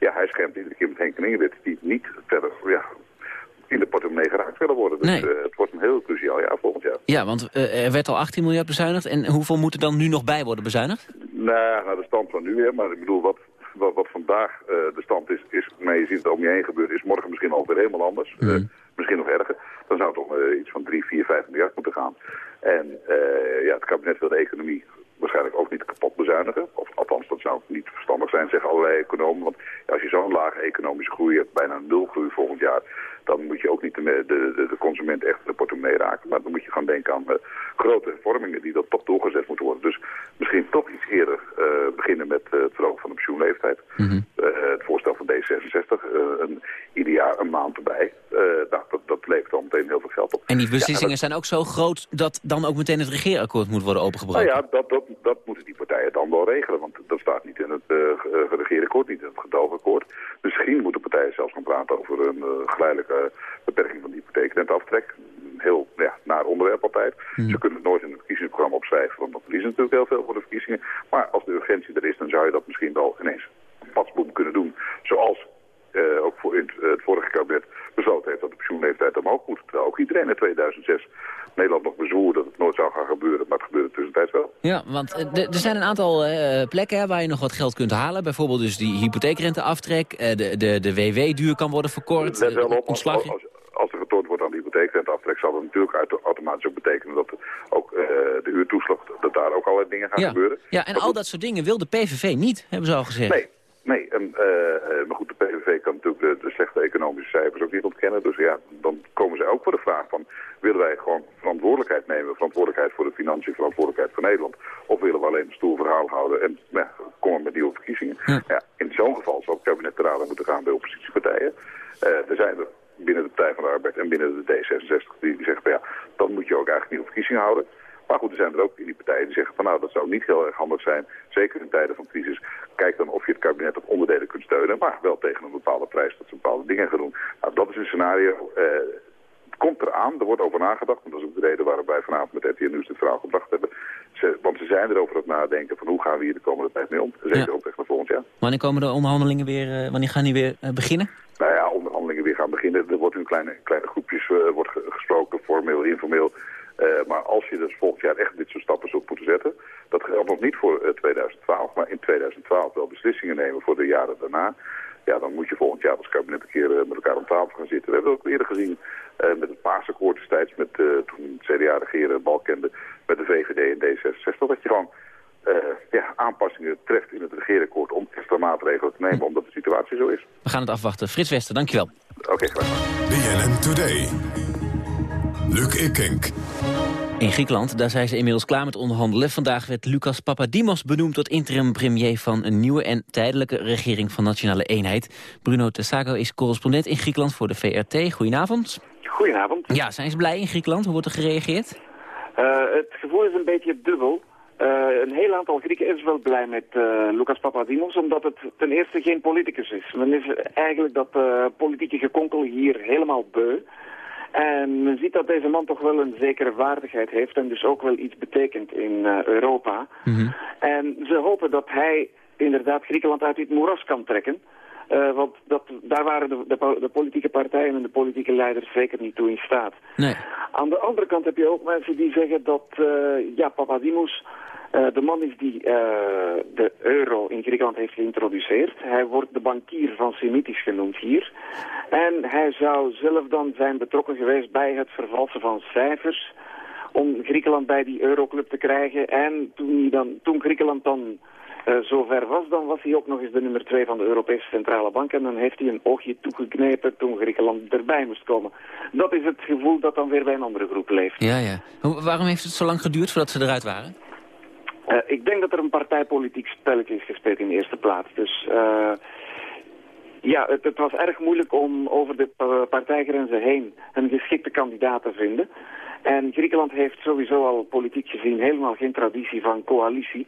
ja hij schermt iedere keer met Henk en Ingrid die niet verder ja, in de portemonnee geraakt willen worden. Dus nee. uh, het wordt een heel cruciaal jaar volgend jaar. Ja, want uh, er werd al 18 miljard bezuinigd. En hoeveel moet er dan nu nog bij worden bezuinigd? Nou, naar de stand van nu weer. Maar ik bedoel, wat, wat, wat vandaag uh, de stand is, is, maar je ziet het om je heen gebeuren, is morgen misschien alweer helemaal anders. Mm. misschien nog erger. Dan zou het om iets van 3, 4, 5 miljard moeten gaan. En ja, het kabinet wil de economie waarschijnlijk ook niet kapot bezuinigen. Of althans, dat zou niet verstandig zijn, zeggen allerlei economen. Want als je zo'n lage economische groei hebt, bijna nul groei volgend jaar dan moet je ook niet de, de, de consument echt de portemonnee raken. Maar dan moet je gaan denken aan uh, grote hervormingen die dan toch doorgezet moeten worden. Dus misschien toch iets eerder uh, beginnen met uh, het verhogen van de pensioenleeftijd. Mm -hmm. het voorstel van D66, een, ieder jaar een maand erbij. nou, dat, dat levert dan meteen heel veel geld op. En die beslissingen ja, dat... zijn ook zo groot dat dan ook meteen het regeerakkoord moet worden opengebroken? Nou ja, dat, dat, dat moeten die partijen dan wel regelen. Want dat staat niet in het regeerakkoord, niet in het gedoogakkoord. Misschien moeten partijen zelfs gaan praten over een geleidelijke beperking van de hypotheekrenteaftrek. Een heel ja, naar onderwerp altijd. Mm. Ze kunnen het nooit in het verkiezingsprogramma opschrijven, want dat verliezen natuurlijk heel veel voor de verkiezingen. Maar als de urgentie er is, dan zou je dat misschien wel ineens een padsboom kunnen doen. Zoals uh, ook voor in het vorige kabinet besloten heeft dat de pensioenleeftijd omhoog moet. Terwijl ook iedereen in 2006 Nederland nog bezwoer dat het nooit zou gaan gebeuren. Maar het gebeurde tussentijds wel. Ja, want er zijn een aantal uh, plekken hè, waar je nog wat geld kunt halen. Bijvoorbeeld dus die hypotheekrenteaftrek. Uh, de, de, de WW-duur kan worden verkort. Let wel op, als, als, als er getoond wordt aan de hypotheekrenteaftrek... zal dat natuurlijk automatisch ook betekenen dat ook uh, de huurtoeslag... dat daar ook allerlei dingen gaan ja. gebeuren. Ja, en al dat soort dingen wil de PVV niet, hebben ze al gezegd. Nee. Nee, en, uh, maar goed, de PVV kan natuurlijk de, de, slechte economische cijfers ook niet ontkennen. Dus ja, dan komen zij ook voor de vraag van... willen wij gewoon verantwoordelijkheid nemen? Verantwoordelijkheid voor de financiën, verantwoordelijkheid voor Nederland? Of willen we alleen een stoel verhaal houden en ja, komen met nieuwe verkiezingen? Ja. ja in zo'n geval zou het kabinet te raden moeten gaan bij oppositiepartijen. Uh, er zijn er binnen de Partij van de Arbeid en binnen de D66 die, die zeggen... ja, dan moet je ook eigenlijk nieuwe verkiezingen houden... Maar goed, er zijn er ook in die partijen die zeggen van nou, dat zou niet heel erg handig zijn. Zeker in tijden van crisis. Kijk dan of je het kabinet op onderdelen kunt steunen. Maar wel tegen een bepaalde prijs dat ze bepaalde dingen gaan doen. Nou, dat is een scenario. Het komt eraan, er wordt over nagedacht. En dat is ook de reden waarom wij vanavond met RTN Nieuws dit verhaal gebracht hebben. ze, want ze zijn erover aan het nadenken van hoe gaan we hier de komende tijd mee om. Zeker weg naar volgend jaar. Wanneer komen de onderhandelingen weer, uh, wanneer gaan die weer uh, beginnen? Nou ja, onderhandelingen weer gaan beginnen. Er wordt in kleine, kleine groepjes uh, wordt gesproken, formeel, informeel. Maar als je dus volgend jaar echt dit soort stappen zult moeten zetten... dat geldt nog niet voor 2012, maar in 2012 wel beslissingen nemen voor de jaren daarna... Ja, dan moet je volgend jaar als kabinet een keer met elkaar om tafel gaan zitten. We hebben ook eerder gezien met het paasakkoord destijds, met, toen het CDA regeren, Balkende, met de VVD en D66, dat je gewoon uh, ja, aanpassingen treft in het regeerakkoord om extra maatregelen te nemen, omdat de situatie zo is. We gaan het afwachten. Frits Wester, dankjewel. Oké, okay, graag BNN Today. Luc Ikink. In Griekenland, daar zijn ze inmiddels klaar met onderhandelen. Vandaag werd Lucas Papadimos benoemd tot interim-premier van een nieuwe en tijdelijke regering van Nationale Eenheid. Bruno Tessago is correspondent in Griekenland voor de VRT. Goedenavond. Goedenavond. Ja, zijn ze blij in Griekenland? Hoe wordt er gereageerd? Uh, het gevoel is een beetje dubbel. Uh, een heel aantal Grieken is wel blij met uh, Lucas Papadimos, omdat het ten eerste geen politicus is. Men is eigenlijk dat uh, politieke gekonkel hier helemaal beu. En men ziet dat deze man toch wel een zekere waardigheid heeft en dus ook wel iets betekent in Europa. Mm -hmm. En ze hopen dat hij inderdaad Griekenland uit dit moeras kan trekken. Uh, want dat, daar waren de, de, de, politieke partijen en de politieke leiders zeker niet toe in staat. Nee. Aan de andere kant heb je ook mensen die zeggen dat uh, ja, Papadimos uh, de man is die de euro in Griekenland heeft geïntroduceerd. Hij wordt de bankier van Semitisch genoemd hier. En hij zou zelf dan zijn betrokken geweest bij het vervalsen van cijfers om Griekenland bij die euroclub te krijgen. En toen, dan, toen Griekenland dan uh, zover was, dan was hij ook nog eens de nummer twee van de Europese Centrale Bank. En dan heeft hij een oogje toegeknepen toen Griekenland erbij moest komen. Dat is het gevoel dat dan weer bij een andere groep leeft. Ja, ja. Waarom heeft het zo lang geduurd voordat ze eruit waren? Uh, ik denk dat er een partijpolitiek spelletje is gespeeld in de eerste plaats. Dus... Uh, ja, het, het, was erg moeilijk om over de partijgrenzen heen een geschikte kandidaat te vinden. En Griekenland heeft sowieso al politiek gezien helemaal geen traditie van coalitie.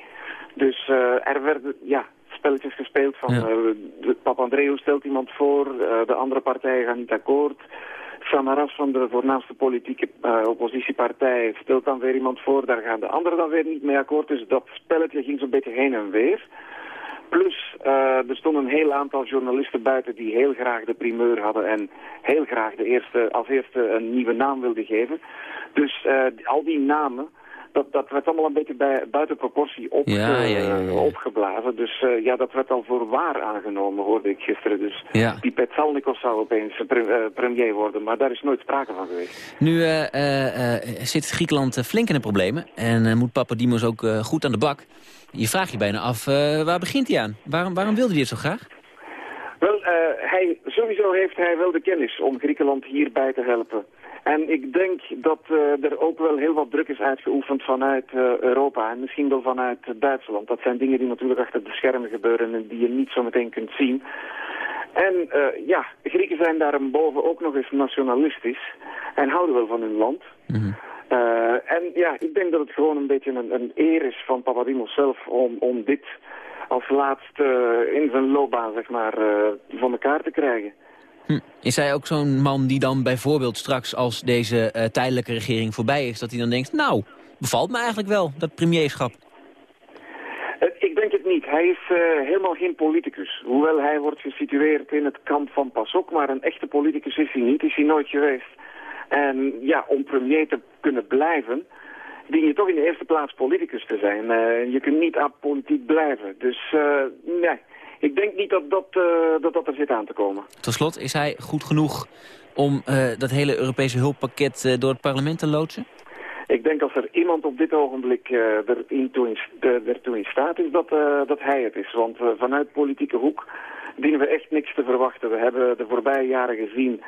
Dus uh, er werden ja, spelletjes gespeeld van ja. uh, Papandreou stelt iemand voor, uh, de andere partijen gaan niet akkoord. Samaras van de voornaamste politieke oppositiepartij stelt dan weer iemand voor, daar gaan de anderen dan weer niet mee akkoord. Dus dat spelletje ging zo'n beetje heen en weer. Plus, uh, er stonden een heel aantal journalisten buiten die heel graag de primeur hadden en heel graag de eerste, als eerste een nieuwe naam wilden geven. Dus uh, al die namen, dat, dat werd allemaal een beetje bij, buiten proportie op, ja, ja, ja, ja. opgeblazen. Dus uh, ja, dat werd al voor waar aangenomen, hoorde ik gisteren. Dus die Petsalnikos zou opeens pre premier worden, maar daar is nooit sprake van geweest. Nu zit Griekenland flink in de problemen en moet Papadimos ook goed aan de bak. Je vraagt je bijna af, uh, waar begint hij aan? Waarom, waarom wilde hij het zo graag? Wel, uh, hij, sowieso heeft hij wel de kennis om Griekenland hierbij te helpen. En ik denk dat uh, er ook wel heel wat druk is uitgeoefend vanuit Europa en misschien wel vanuit Duitsland. Dat zijn dingen die natuurlijk achter de schermen gebeuren en die je niet zo meteen kunt zien. En ja, Grieken zijn daarboven ook nog eens nationalistisch en houden wel van hun land. Mm -hmm. Uh, en ja, ik denk dat het gewoon een beetje een, een eer is van Papadimos zelf om, om dit als laatste in zijn loopbaan zeg maar, uh, van elkaar te krijgen. Hm. Is hij ook zo'n man die dan bijvoorbeeld straks als deze tijdelijke regering voorbij is... dat hij dan denkt, nou, bevalt me eigenlijk wel, dat premierschap? Ik denk het niet. Hij is helemaal geen politicus. Hoewel hij wordt gesitueerd in het kamp van PASOK, maar een echte politicus is hij niet, is hij nooit geweest. En ja, om premier te kunnen blijven, dien je toch in de eerste plaats politicus te zijn. Uh, je kunt niet apolitiek blijven. Dus uh, nee, ik denk niet dat dat, uh, dat dat er zit aan te komen. Tot slot, is hij goed genoeg om dat hele Europese hulppakket door het parlement te loodsen? Ik denk als er iemand op dit ogenblik ertoe in, ertoe in staat is, dat, dat hij het is. Want vanuit politieke hoek dienen we echt niks te verwachten. We hebben de voorbije jaren gezien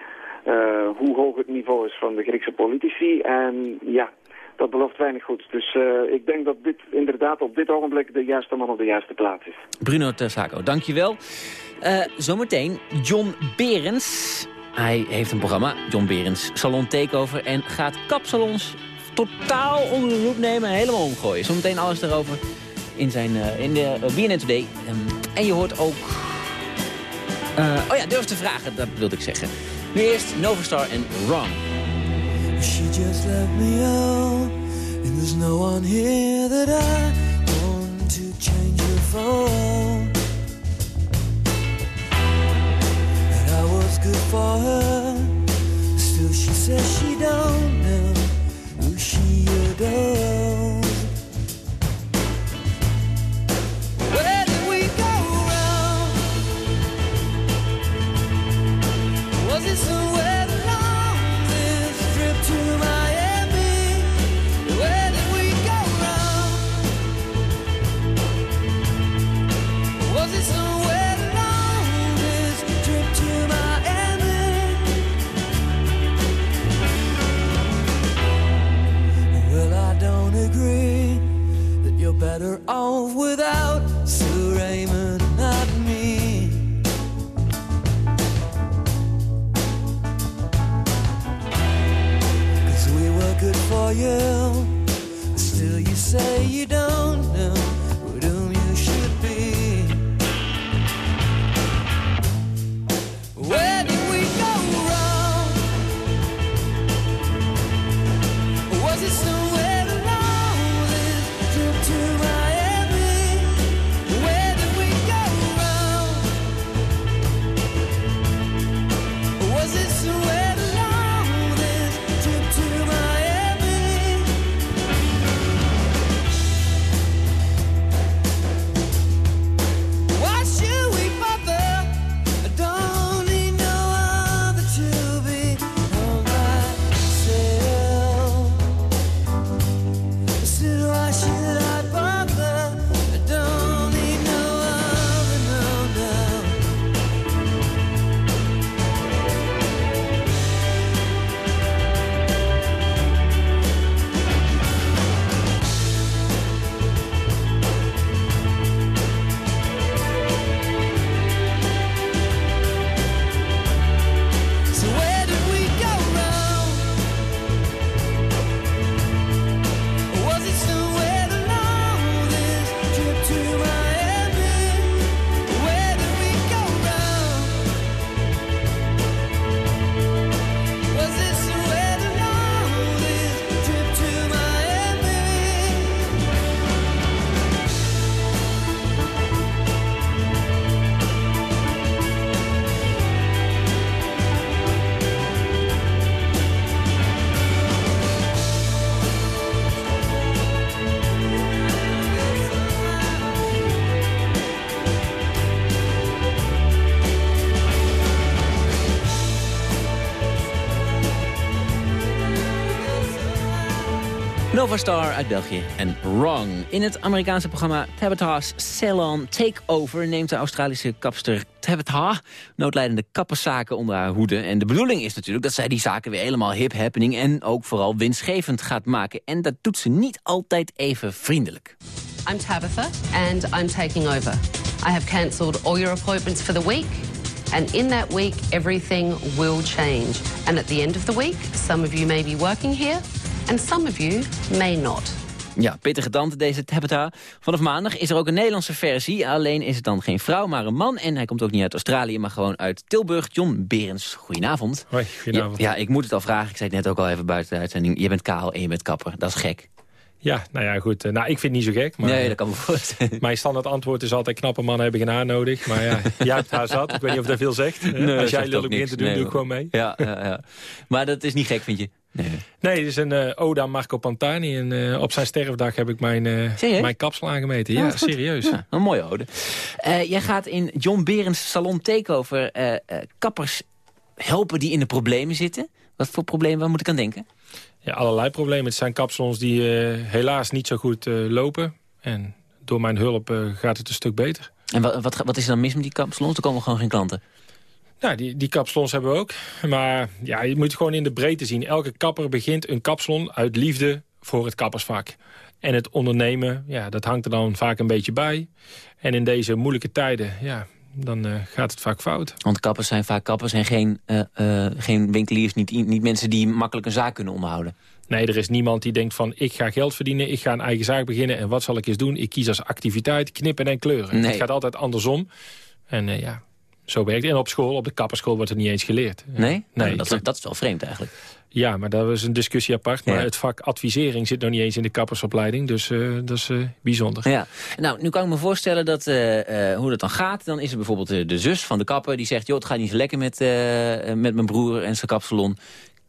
uh, hoe hoog het niveau is van de Griekse politici. En ja, dat belooft weinig goed. Dus uh, ik denk dat dit inderdaad op dit ogenblik de juiste man op de juiste plaats is. Bruno Tersako, dankjewel. Uh, zometeen John Berens. Hij heeft een programma, John Berens Salon Takeover... en gaat kapsalons totaal onder de loep nemen en helemaal omgooien. Zometeen alles daarover in, zijn, in de BNN Today. Um, en je hoort ook... oh ja, durf te vragen, dat wilde ik zeggen. Nu eerst Novastar en Wrong. She just left me out And there's no one here that I want to change your phone. That I was good for her. Still, she says she don't know who she adores. Better off without Sir Raymond, not me. Cause we were good for you. Nova Star uit België en Wrong. In het Amerikaanse programma Tabitha's Salon Takeover... neemt de Australische kapster Tabitha noodlijdende kapperszaken onder haar hoede. En de bedoeling is natuurlijk dat zij die zaken weer helemaal hip happening... en ook vooral winstgevend gaat maken. En dat doet ze niet altijd even vriendelijk. I'm Tabitha and I'm taking over. I have cancelled all your appointments for the week. And in that week, everything will change. And at the end of the week, some of you may be working here and some of you may not. Ja, pittige tante deze Tabitha. Vanaf maandag is er ook een Nederlandse versie. Alleen is het dan geen vrouw, maar een man. En hij komt ook niet uit Australië, maar gewoon uit Tilburg. John Berens, goedenavond. Hoi, goedenavond. Ja, ja, ik moet het al vragen. Ik zei het net ook al even buiten de uitzending. Je bent kaal en je bent kapper. Dat is gek. Ja, nou ja, goed. Eh, Nou, ik vind het niet zo gek. Maar, Nee, dat kan me voorstellen. Mijn standaard antwoord is altijd... knappe mannen hebben geen haar nodig. Maar ja, jij hebt haar zat. Ik weet niet of dat veel zegt. Nee, dat Als jij ook begint te doen, Nee, doe ik gewoon mee. Ja, ja, ja. Maar dat is niet gek, vind je? Nee. Nee, het is een eh ode aan Marco Pantani. En eh, op zijn sterfdag heb ik mijn, eh, mijn kapsel aangemeten. Ja, goed. serieus. Ja, een mooie ode. Eh, jij gaat in John Berens Salon Takeover eh eh, kappers helpen die in de problemen zitten. Wat voor problemen, waar moet ik aan denken? Ja, allerlei problemen. Het zijn kapsalons die eh, helaas niet zo goed eh, lopen. En door mijn hulp eh, gaat het een stuk beter. En wat, wat, wat is er dan mis met die kapsalons? Er komen gewoon geen klanten. Nou, die, die kapsalons hebben we ook. Maar ja, je moet het gewoon in de breedte zien. Elke kapper begint een kapsalon uit liefde voor het kappersvak. En het ondernemen, ja, dat hangt er dan vaak een beetje bij. En in deze moeilijke tijden, ja, dan eh, gaat het vaak fout. Want kappers zijn vaak kappers en geen, eh, eh, geen winkeliers, niet, niet mensen die makkelijk een zaak kunnen onderhouden. Nee, er is niemand die denkt van ik ga geld verdienen, ik ga een eigen zaak beginnen en wat zal ik eens doen? Ik kies als activiteit knippen en kleuren. Nee. Het gaat altijd andersom. En ja, zo werkt het. En op school, op de kapperschool wordt het niet eens geleerd. Nee? Nee, dat, is- dat is wel vreemd eigenlijk. Ja, maar dat is een discussie apart. Maar Ja. het vak advisering zit nog niet eens in de kappersopleiding. Dus eh, dat is eh, bijzonder. Ja, nou, nu kan ik me voorstellen dat, eh, hoe dat dan gaat. Dan is er bijvoorbeeld de, zus van de kapper die zegt... joh, het gaat niet zo lekker met, met mijn broer en zijn kapsalon.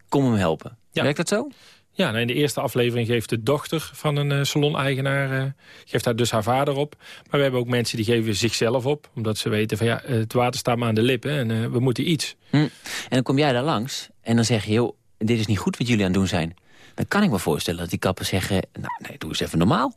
Kom hem helpen. Werkt dat zo? Ja, nou, in de eerste aflevering geeft de dochter van een eh, salon-eigenaar... eh, geeft daar dus haar vader op. Maar we hebben ook mensen die geven zichzelf op. Omdat ze weten van ja, het water staat me aan de lippen en eh, we moeten iets. Hm. En dan kom jij daar langs en dan zeg je... joh, dit is niet goed wat jullie aan het doen zijn. Dan kan ik me voorstellen dat die kappers zeggen... nou, nee, doe eens even normaal.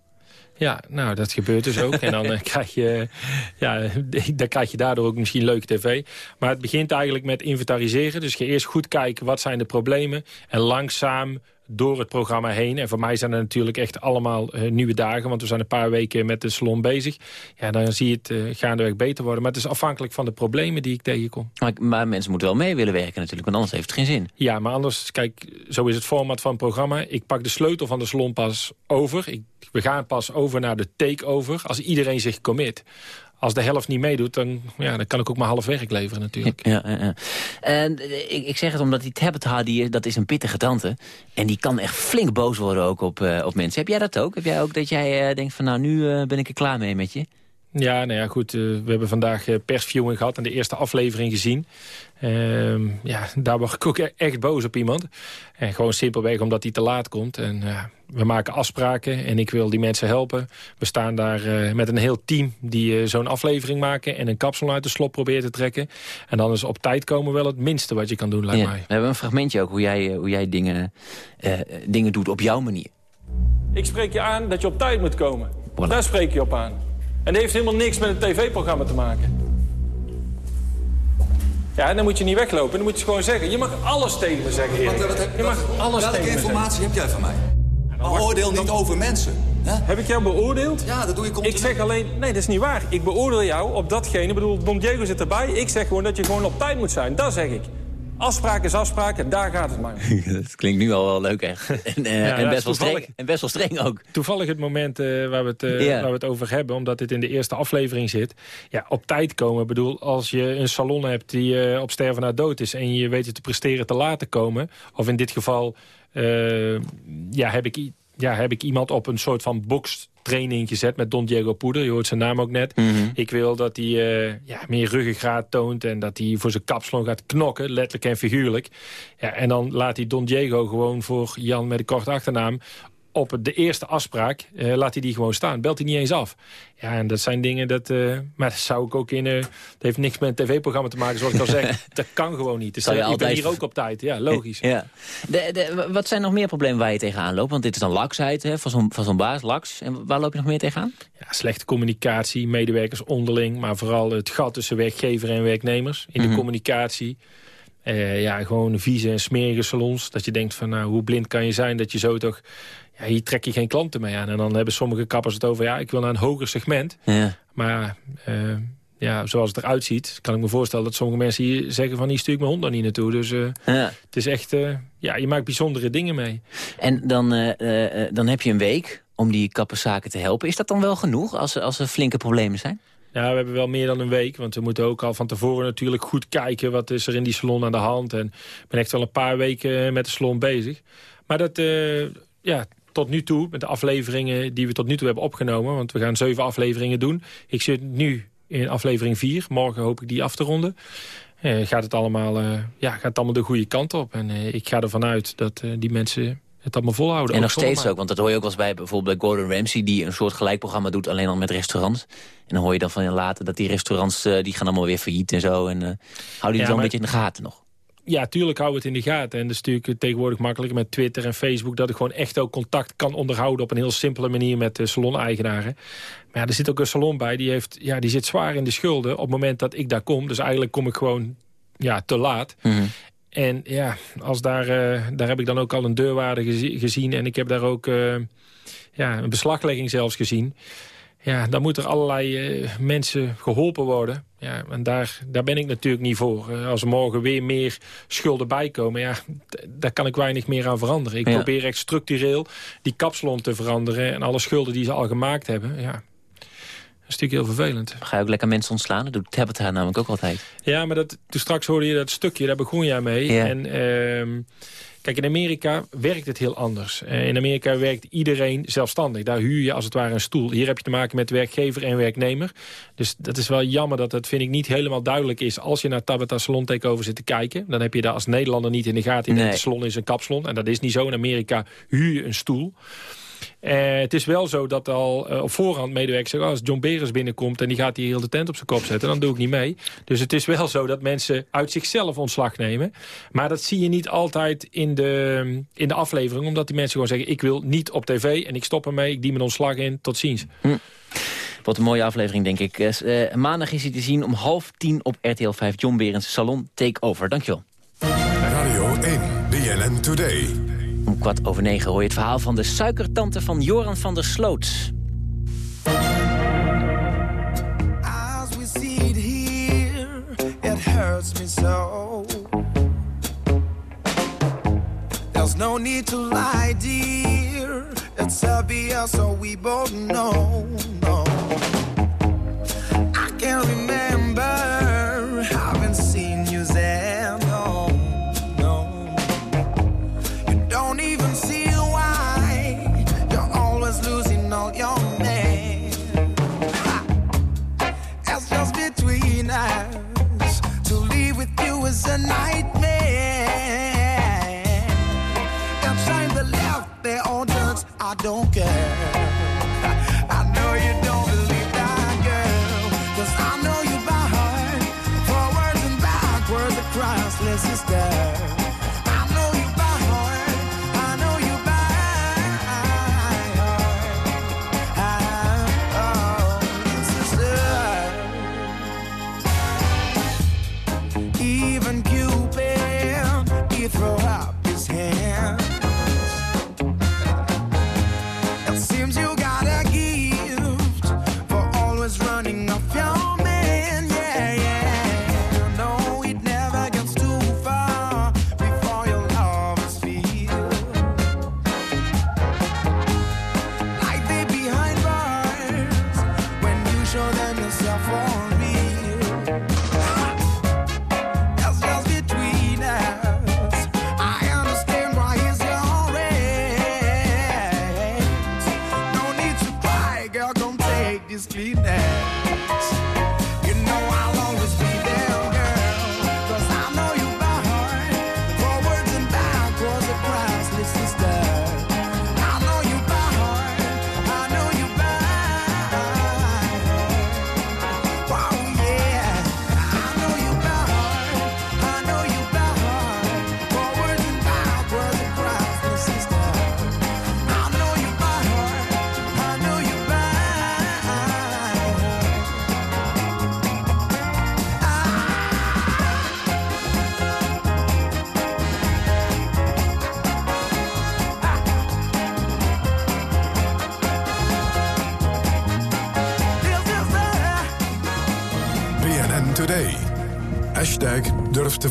Ja, nou, dat gebeurt dus ook. en dan eh, krijg je, ja, dan krijg je daardoor ook misschien leuke tv. Maar het begint eigenlijk met inventariseren. Dus je eerst goed kijken, wat zijn de problemen? En langzaam door het programma heen. En voor mij zijn er natuurlijk echt allemaal eh, nieuwe dagen. Want we zijn een paar weken met de salon bezig. Ja, dan zie je het eh, gaandeweg beter worden. Maar het is afhankelijk van de problemen die ik tegenkom. Maar, maar mensen moeten wel mee willen werken natuurlijk. Want anders heeft het geen zin. Ja, maar anders, kijk, zo is het format van het programma. Ik pak de sleutel van de salon pas over. Ik, we gaan pas over naar de take-over. Als iedereen zich commit. Als de helft niet meedoet, dan, ja, dan kan ik ook maar half werk leveren natuurlijk. Ja, ja, ja. En eh, ik, ik zeg het omdat die Tabitha, Hardy, dat is een pittige tante. En die kan echt flink boos worden ook op, eh, op mensen. Heb jij dat ook? Heb jij ook dat jij eh, denkt van nou, nu ben ik er klaar mee met je? Ja, nou ja, goed. eh, we hebben vandaag eh, persviewing gehad en de eerste aflevering gezien. Ehm, ja, daar word ik ook e- echt boos op iemand. En gewoon simpelweg omdat hij te laat komt. En eh, we maken afspraken en ik wil die mensen helpen. We staan daar eh, met een heel team die zo'n aflevering maken... en een kapsel uit de slop proberen te trekken. En dan is op tijd komen wel het minste wat je kan doen, lijkt Ja. mij. We hebben een fragmentje ook hoe jij, hoe jij dingen, eh, dingen doet op jouw manier. Ik spreek je aan dat je op tijd moet komen. Daar spreek je op aan. En dat heeft helemaal niks met een tv-programma te maken. Ja, en dan moet je niet weglopen. Dan moet je gewoon zeggen. Je mag alles tegen me zeggen, Erik. Je mag alles Welke tegen me informatie heb jij van mij? Oordeel niet over mensen. zeggen. Heb ik jou beoordeeld? Ja, dat doe je Ik zeg alleen... Nee, dat is niet waar. Ik beoordeel jou op datgene. Ik bedoel, Don Diego zit erbij. Ik zeg gewoon dat je gewoon op tijd moet zijn. Dat zeg ik. Afspraak is afspraak en daar gaat het maar. dat klinkt nu al wel leuk, echt. En, eh, Ja, en, best wel streng, en best wel streng ook. Toevallig het moment eh, waar, we het, eh, waar we het over hebben, omdat dit in de eerste aflevering zit. Ja, op tijd komen. Ik bedoel, als je een salon hebt die eh, op sterven na dood is... en je weet het te presteren te laten komen... of in dit geval eh, ja, heb, ik, ja, heb ik iemand op een soort van bokstraining gezet... met Don Diego Poeder, je hoort zijn naam ook net. Ik wil dat hij eh, ja, meer ruggengraat toont... en dat hij voor zijn kapsalon gaat knokken, letterlijk en figuurlijk. Ja, en dan laat hij Don Diego gewoon voor Jan met een korte achternaam op de eerste afspraak eh, laat hij die gewoon staan. Belt hij niet eens af. Ja, en dat zijn dingen dat... eh, maar dat zou ik ook in... eh dat heeft niks met een tv-programma te maken, zoals ik al zeg. dat kan gewoon niet. Dus je eh, ben altijd- hier ook op tijd. Ja, logisch. Ja. De, de, wat zijn nog meer problemen waar je tegenaan loopt? Want dit is dan laksheid hè, van zo'n van zo'n baas, laks. En waar loop je nog meer tegenaan? Ja, slechte communicatie, medewerkers onderling... maar vooral het gat tussen werkgever en werknemers in de Mhm. communicatie. Eh, ja, gewoon vieze en smerige salons. Dat je denkt van, nou, hoe blind kan je zijn dat je zo toch... Ja, hier trek je geen klanten mee aan. En dan hebben sommige kappers het over, ja, ik wil naar een hoger segment. Ja. Maar eh, ja, zoals het eruit ziet, kan ik me voorstellen dat sommige mensen hier zeggen van, hier stuur ik mijn hond dan niet naartoe. Dus eh, Ja. het is echt, eh, ja, je maakt bijzondere dingen mee. En dan, dan heb je een week om die kapperszaken te helpen. Is dat dan wel genoeg als, als er flinke problemen zijn? Ja, we hebben wel meer dan een week. Want we moeten ook al van tevoren natuurlijk goed kijken... wat is er in die salon aan de hand. En ik ben echt wel een paar weken met de salon bezig. Maar dat, ja, tot nu toe, met de afleveringen die we tot nu toe hebben opgenomen... want we gaan zeven afleveringen doen. Ik zit nu in aflevering vier. Morgen hoop ik die af te ronden. Eh, gaat, het allemaal, eh, ja, gaat het allemaal de goede kant op. En eh, ik ga ervan uit dat die mensen het allemaal volhouden. En nog steeds ook, want dat hoor je ook wel eens bij bijvoorbeeld bij Gordon Ramsay... die een soort gelijkprogramma doet, alleen al met restaurants. En dan hoor je dan van later dat die restaurants... die gaan allemaal weer failliet en zo. En eh hou die Ja, het wel een beetje in de gaten nog. Ja, tuurlijk we het in de gaten. En dat is natuurlijk tegenwoordig makkelijker met Twitter en Facebook... dat ik gewoon echt ook contact kan onderhouden... op een heel simpele manier met de salon-eigenaren. Maar ja, er zit ook een salon bij, die, heeft, ja, die zit zwaar in de schulden... op het moment dat ik daar kom. Dus eigenlijk kom ik gewoon ja, te laat. En ja, als daar, eh, daar heb ik dan ook al een deurwaarde gezi- gezien... en ik heb daar ook eh, ja, een beslaglegging zelfs gezien... Ja, dan moeten er allerlei eh, mensen geholpen worden. Ja, en daar, daar ben ik natuurlijk niet voor. Eh, als er morgen weer meer schulden bijkomen, ja, daar kan ik weinig meer aan veranderen. Ik Ja. probeer echt structureel die kapsalon te veranderen... en alle schulden die ze al gemaakt hebben. Ja, dat is natuurlijk heel vervelend. Ga je ook lekker mensen ontslaan? Dat doet Tabitha namelijk ook altijd. Ja, maar dat, toen straks hoorde je dat stukje, daar begon jij mee. Ja. En ehm, Kijk, in Amerika werkt het heel anders. Eh, in Amerika werkt iedereen zelfstandig. Daar huur je als het ware een stoel. Hier heb je te maken met werkgever en werknemer. Dus dat is wel jammer dat het, vind ik, niet helemaal duidelijk is... als je naar Tabata Salon Takeover zit te kijken. Dan heb je daar als Nederlander niet in de gaten. In nee. de salon is een kapsalon. En dat is niet zo. In Amerika huur je een stoel. Uh, het is wel zo dat al uh, op voorhand medewerkers zeggen... Oh, als John Beres binnenkomt en die gaat hier heel de tent op zijn kop zetten... dan doe ik niet mee. Dus het is wel zo dat mensen uit zichzelf ontslag nemen. Maar dat zie je niet altijd in de, in de aflevering... omdat die mensen gewoon zeggen... ik wil niet op tv en ik stop ermee, ik die mijn ontslag in, tot ziens. Hm. Wat een mooie aflevering, denk ik. Uh, maandag is hij te zien om half tien op RTL 5 John Berens Salon Takeover. Dankjewel. Radio 1, BNN Today. Om kwart over negen hoor je het verhaal van de suikertante van Joran van der Sloot. As we see it here, it hurts me so. There's no need to lie, dear. It's obvious, so we both know. No. I can't remember was a nightmare. Outside the left, they're all drugs. I don't care. Te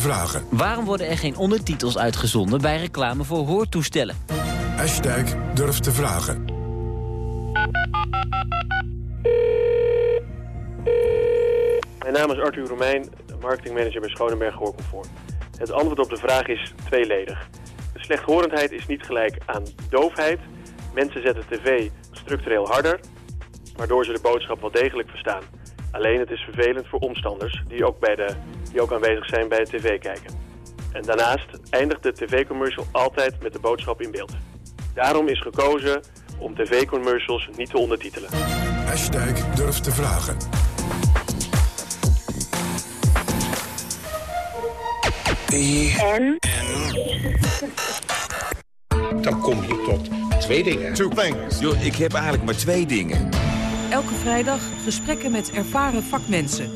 vragen. Waarom worden er geen ondertitels uitgezonden bij reclame voor hoortoestellen? Hashtag durf te vragen. Mijn naam is Arthur Romein, marketingmanager bij Schoonenberg Hoorcomfort. Het antwoord op de vraag is tweeledig. De slechthorendheid is niet gelijk aan doofheid. Mensen zetten tv structureel harder, waardoor ze de boodschap wel degelijk verstaan. Alleen het is vervelend voor omstanders die ook, bij de, die ook aanwezig zijn bij het tv kijken. En daarnaast eindigt de tv-commercial altijd met de boodschap in beeld. Daarom is gekozen om tv-commercials niet te ondertitelen. Hashtag durf te vragen. En? Dan kom je tot twee dingen. Two things. Yo, ik heb eigenlijk maar twee dingen. Elke vrijdag gesprekken met ervaren vakmensen.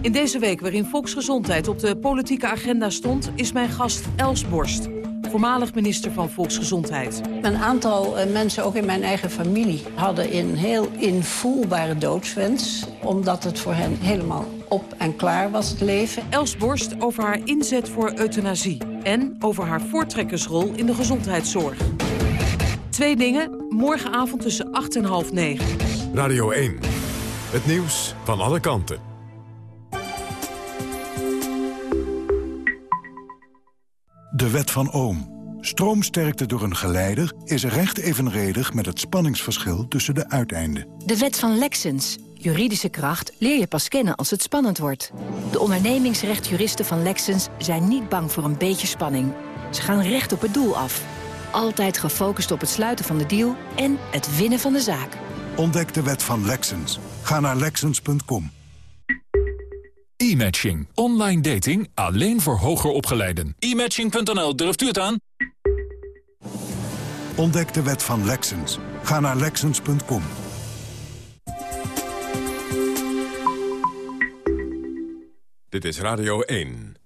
In deze week waarin volksgezondheid op de politieke agenda stond... is mijn gast Els Borst, voormalig minister van Volksgezondheid. Een aantal eh, mensen, ook in mijn eigen familie... hadden een heel invoelbare doodswens... omdat het voor hen helemaal op en klaar was, het leven. Els Borst over haar inzet voor euthanasie... en over haar voortrekkersrol in de gezondheidszorg. Twee dingen, morgenavond tussen 8 en half 9. Radio 1. Het nieuws van alle kanten. De wet van Ohm. Stroomsterkte door een geleider is recht evenredig met het spanningsverschil tussen de uiteinden. De wet van Lexens. Juridische kracht leer je pas kennen als het spannend wordt. De ondernemingsrechtjuristen van Lexens zijn niet bang voor een beetje spanning. Ze gaan recht op het doel af. Altijd gefocust op het sluiten van de deal en het winnen van de zaak. Ontdek de wet van Lexens. Ga naar Lexens.com. E-matching. Online dating alleen voor hoger opgeleiden. E-matching.nl, durft u het aan? Ontdek de wet van Lexens. Ga naar Lexens.com. Dit is Radio 1.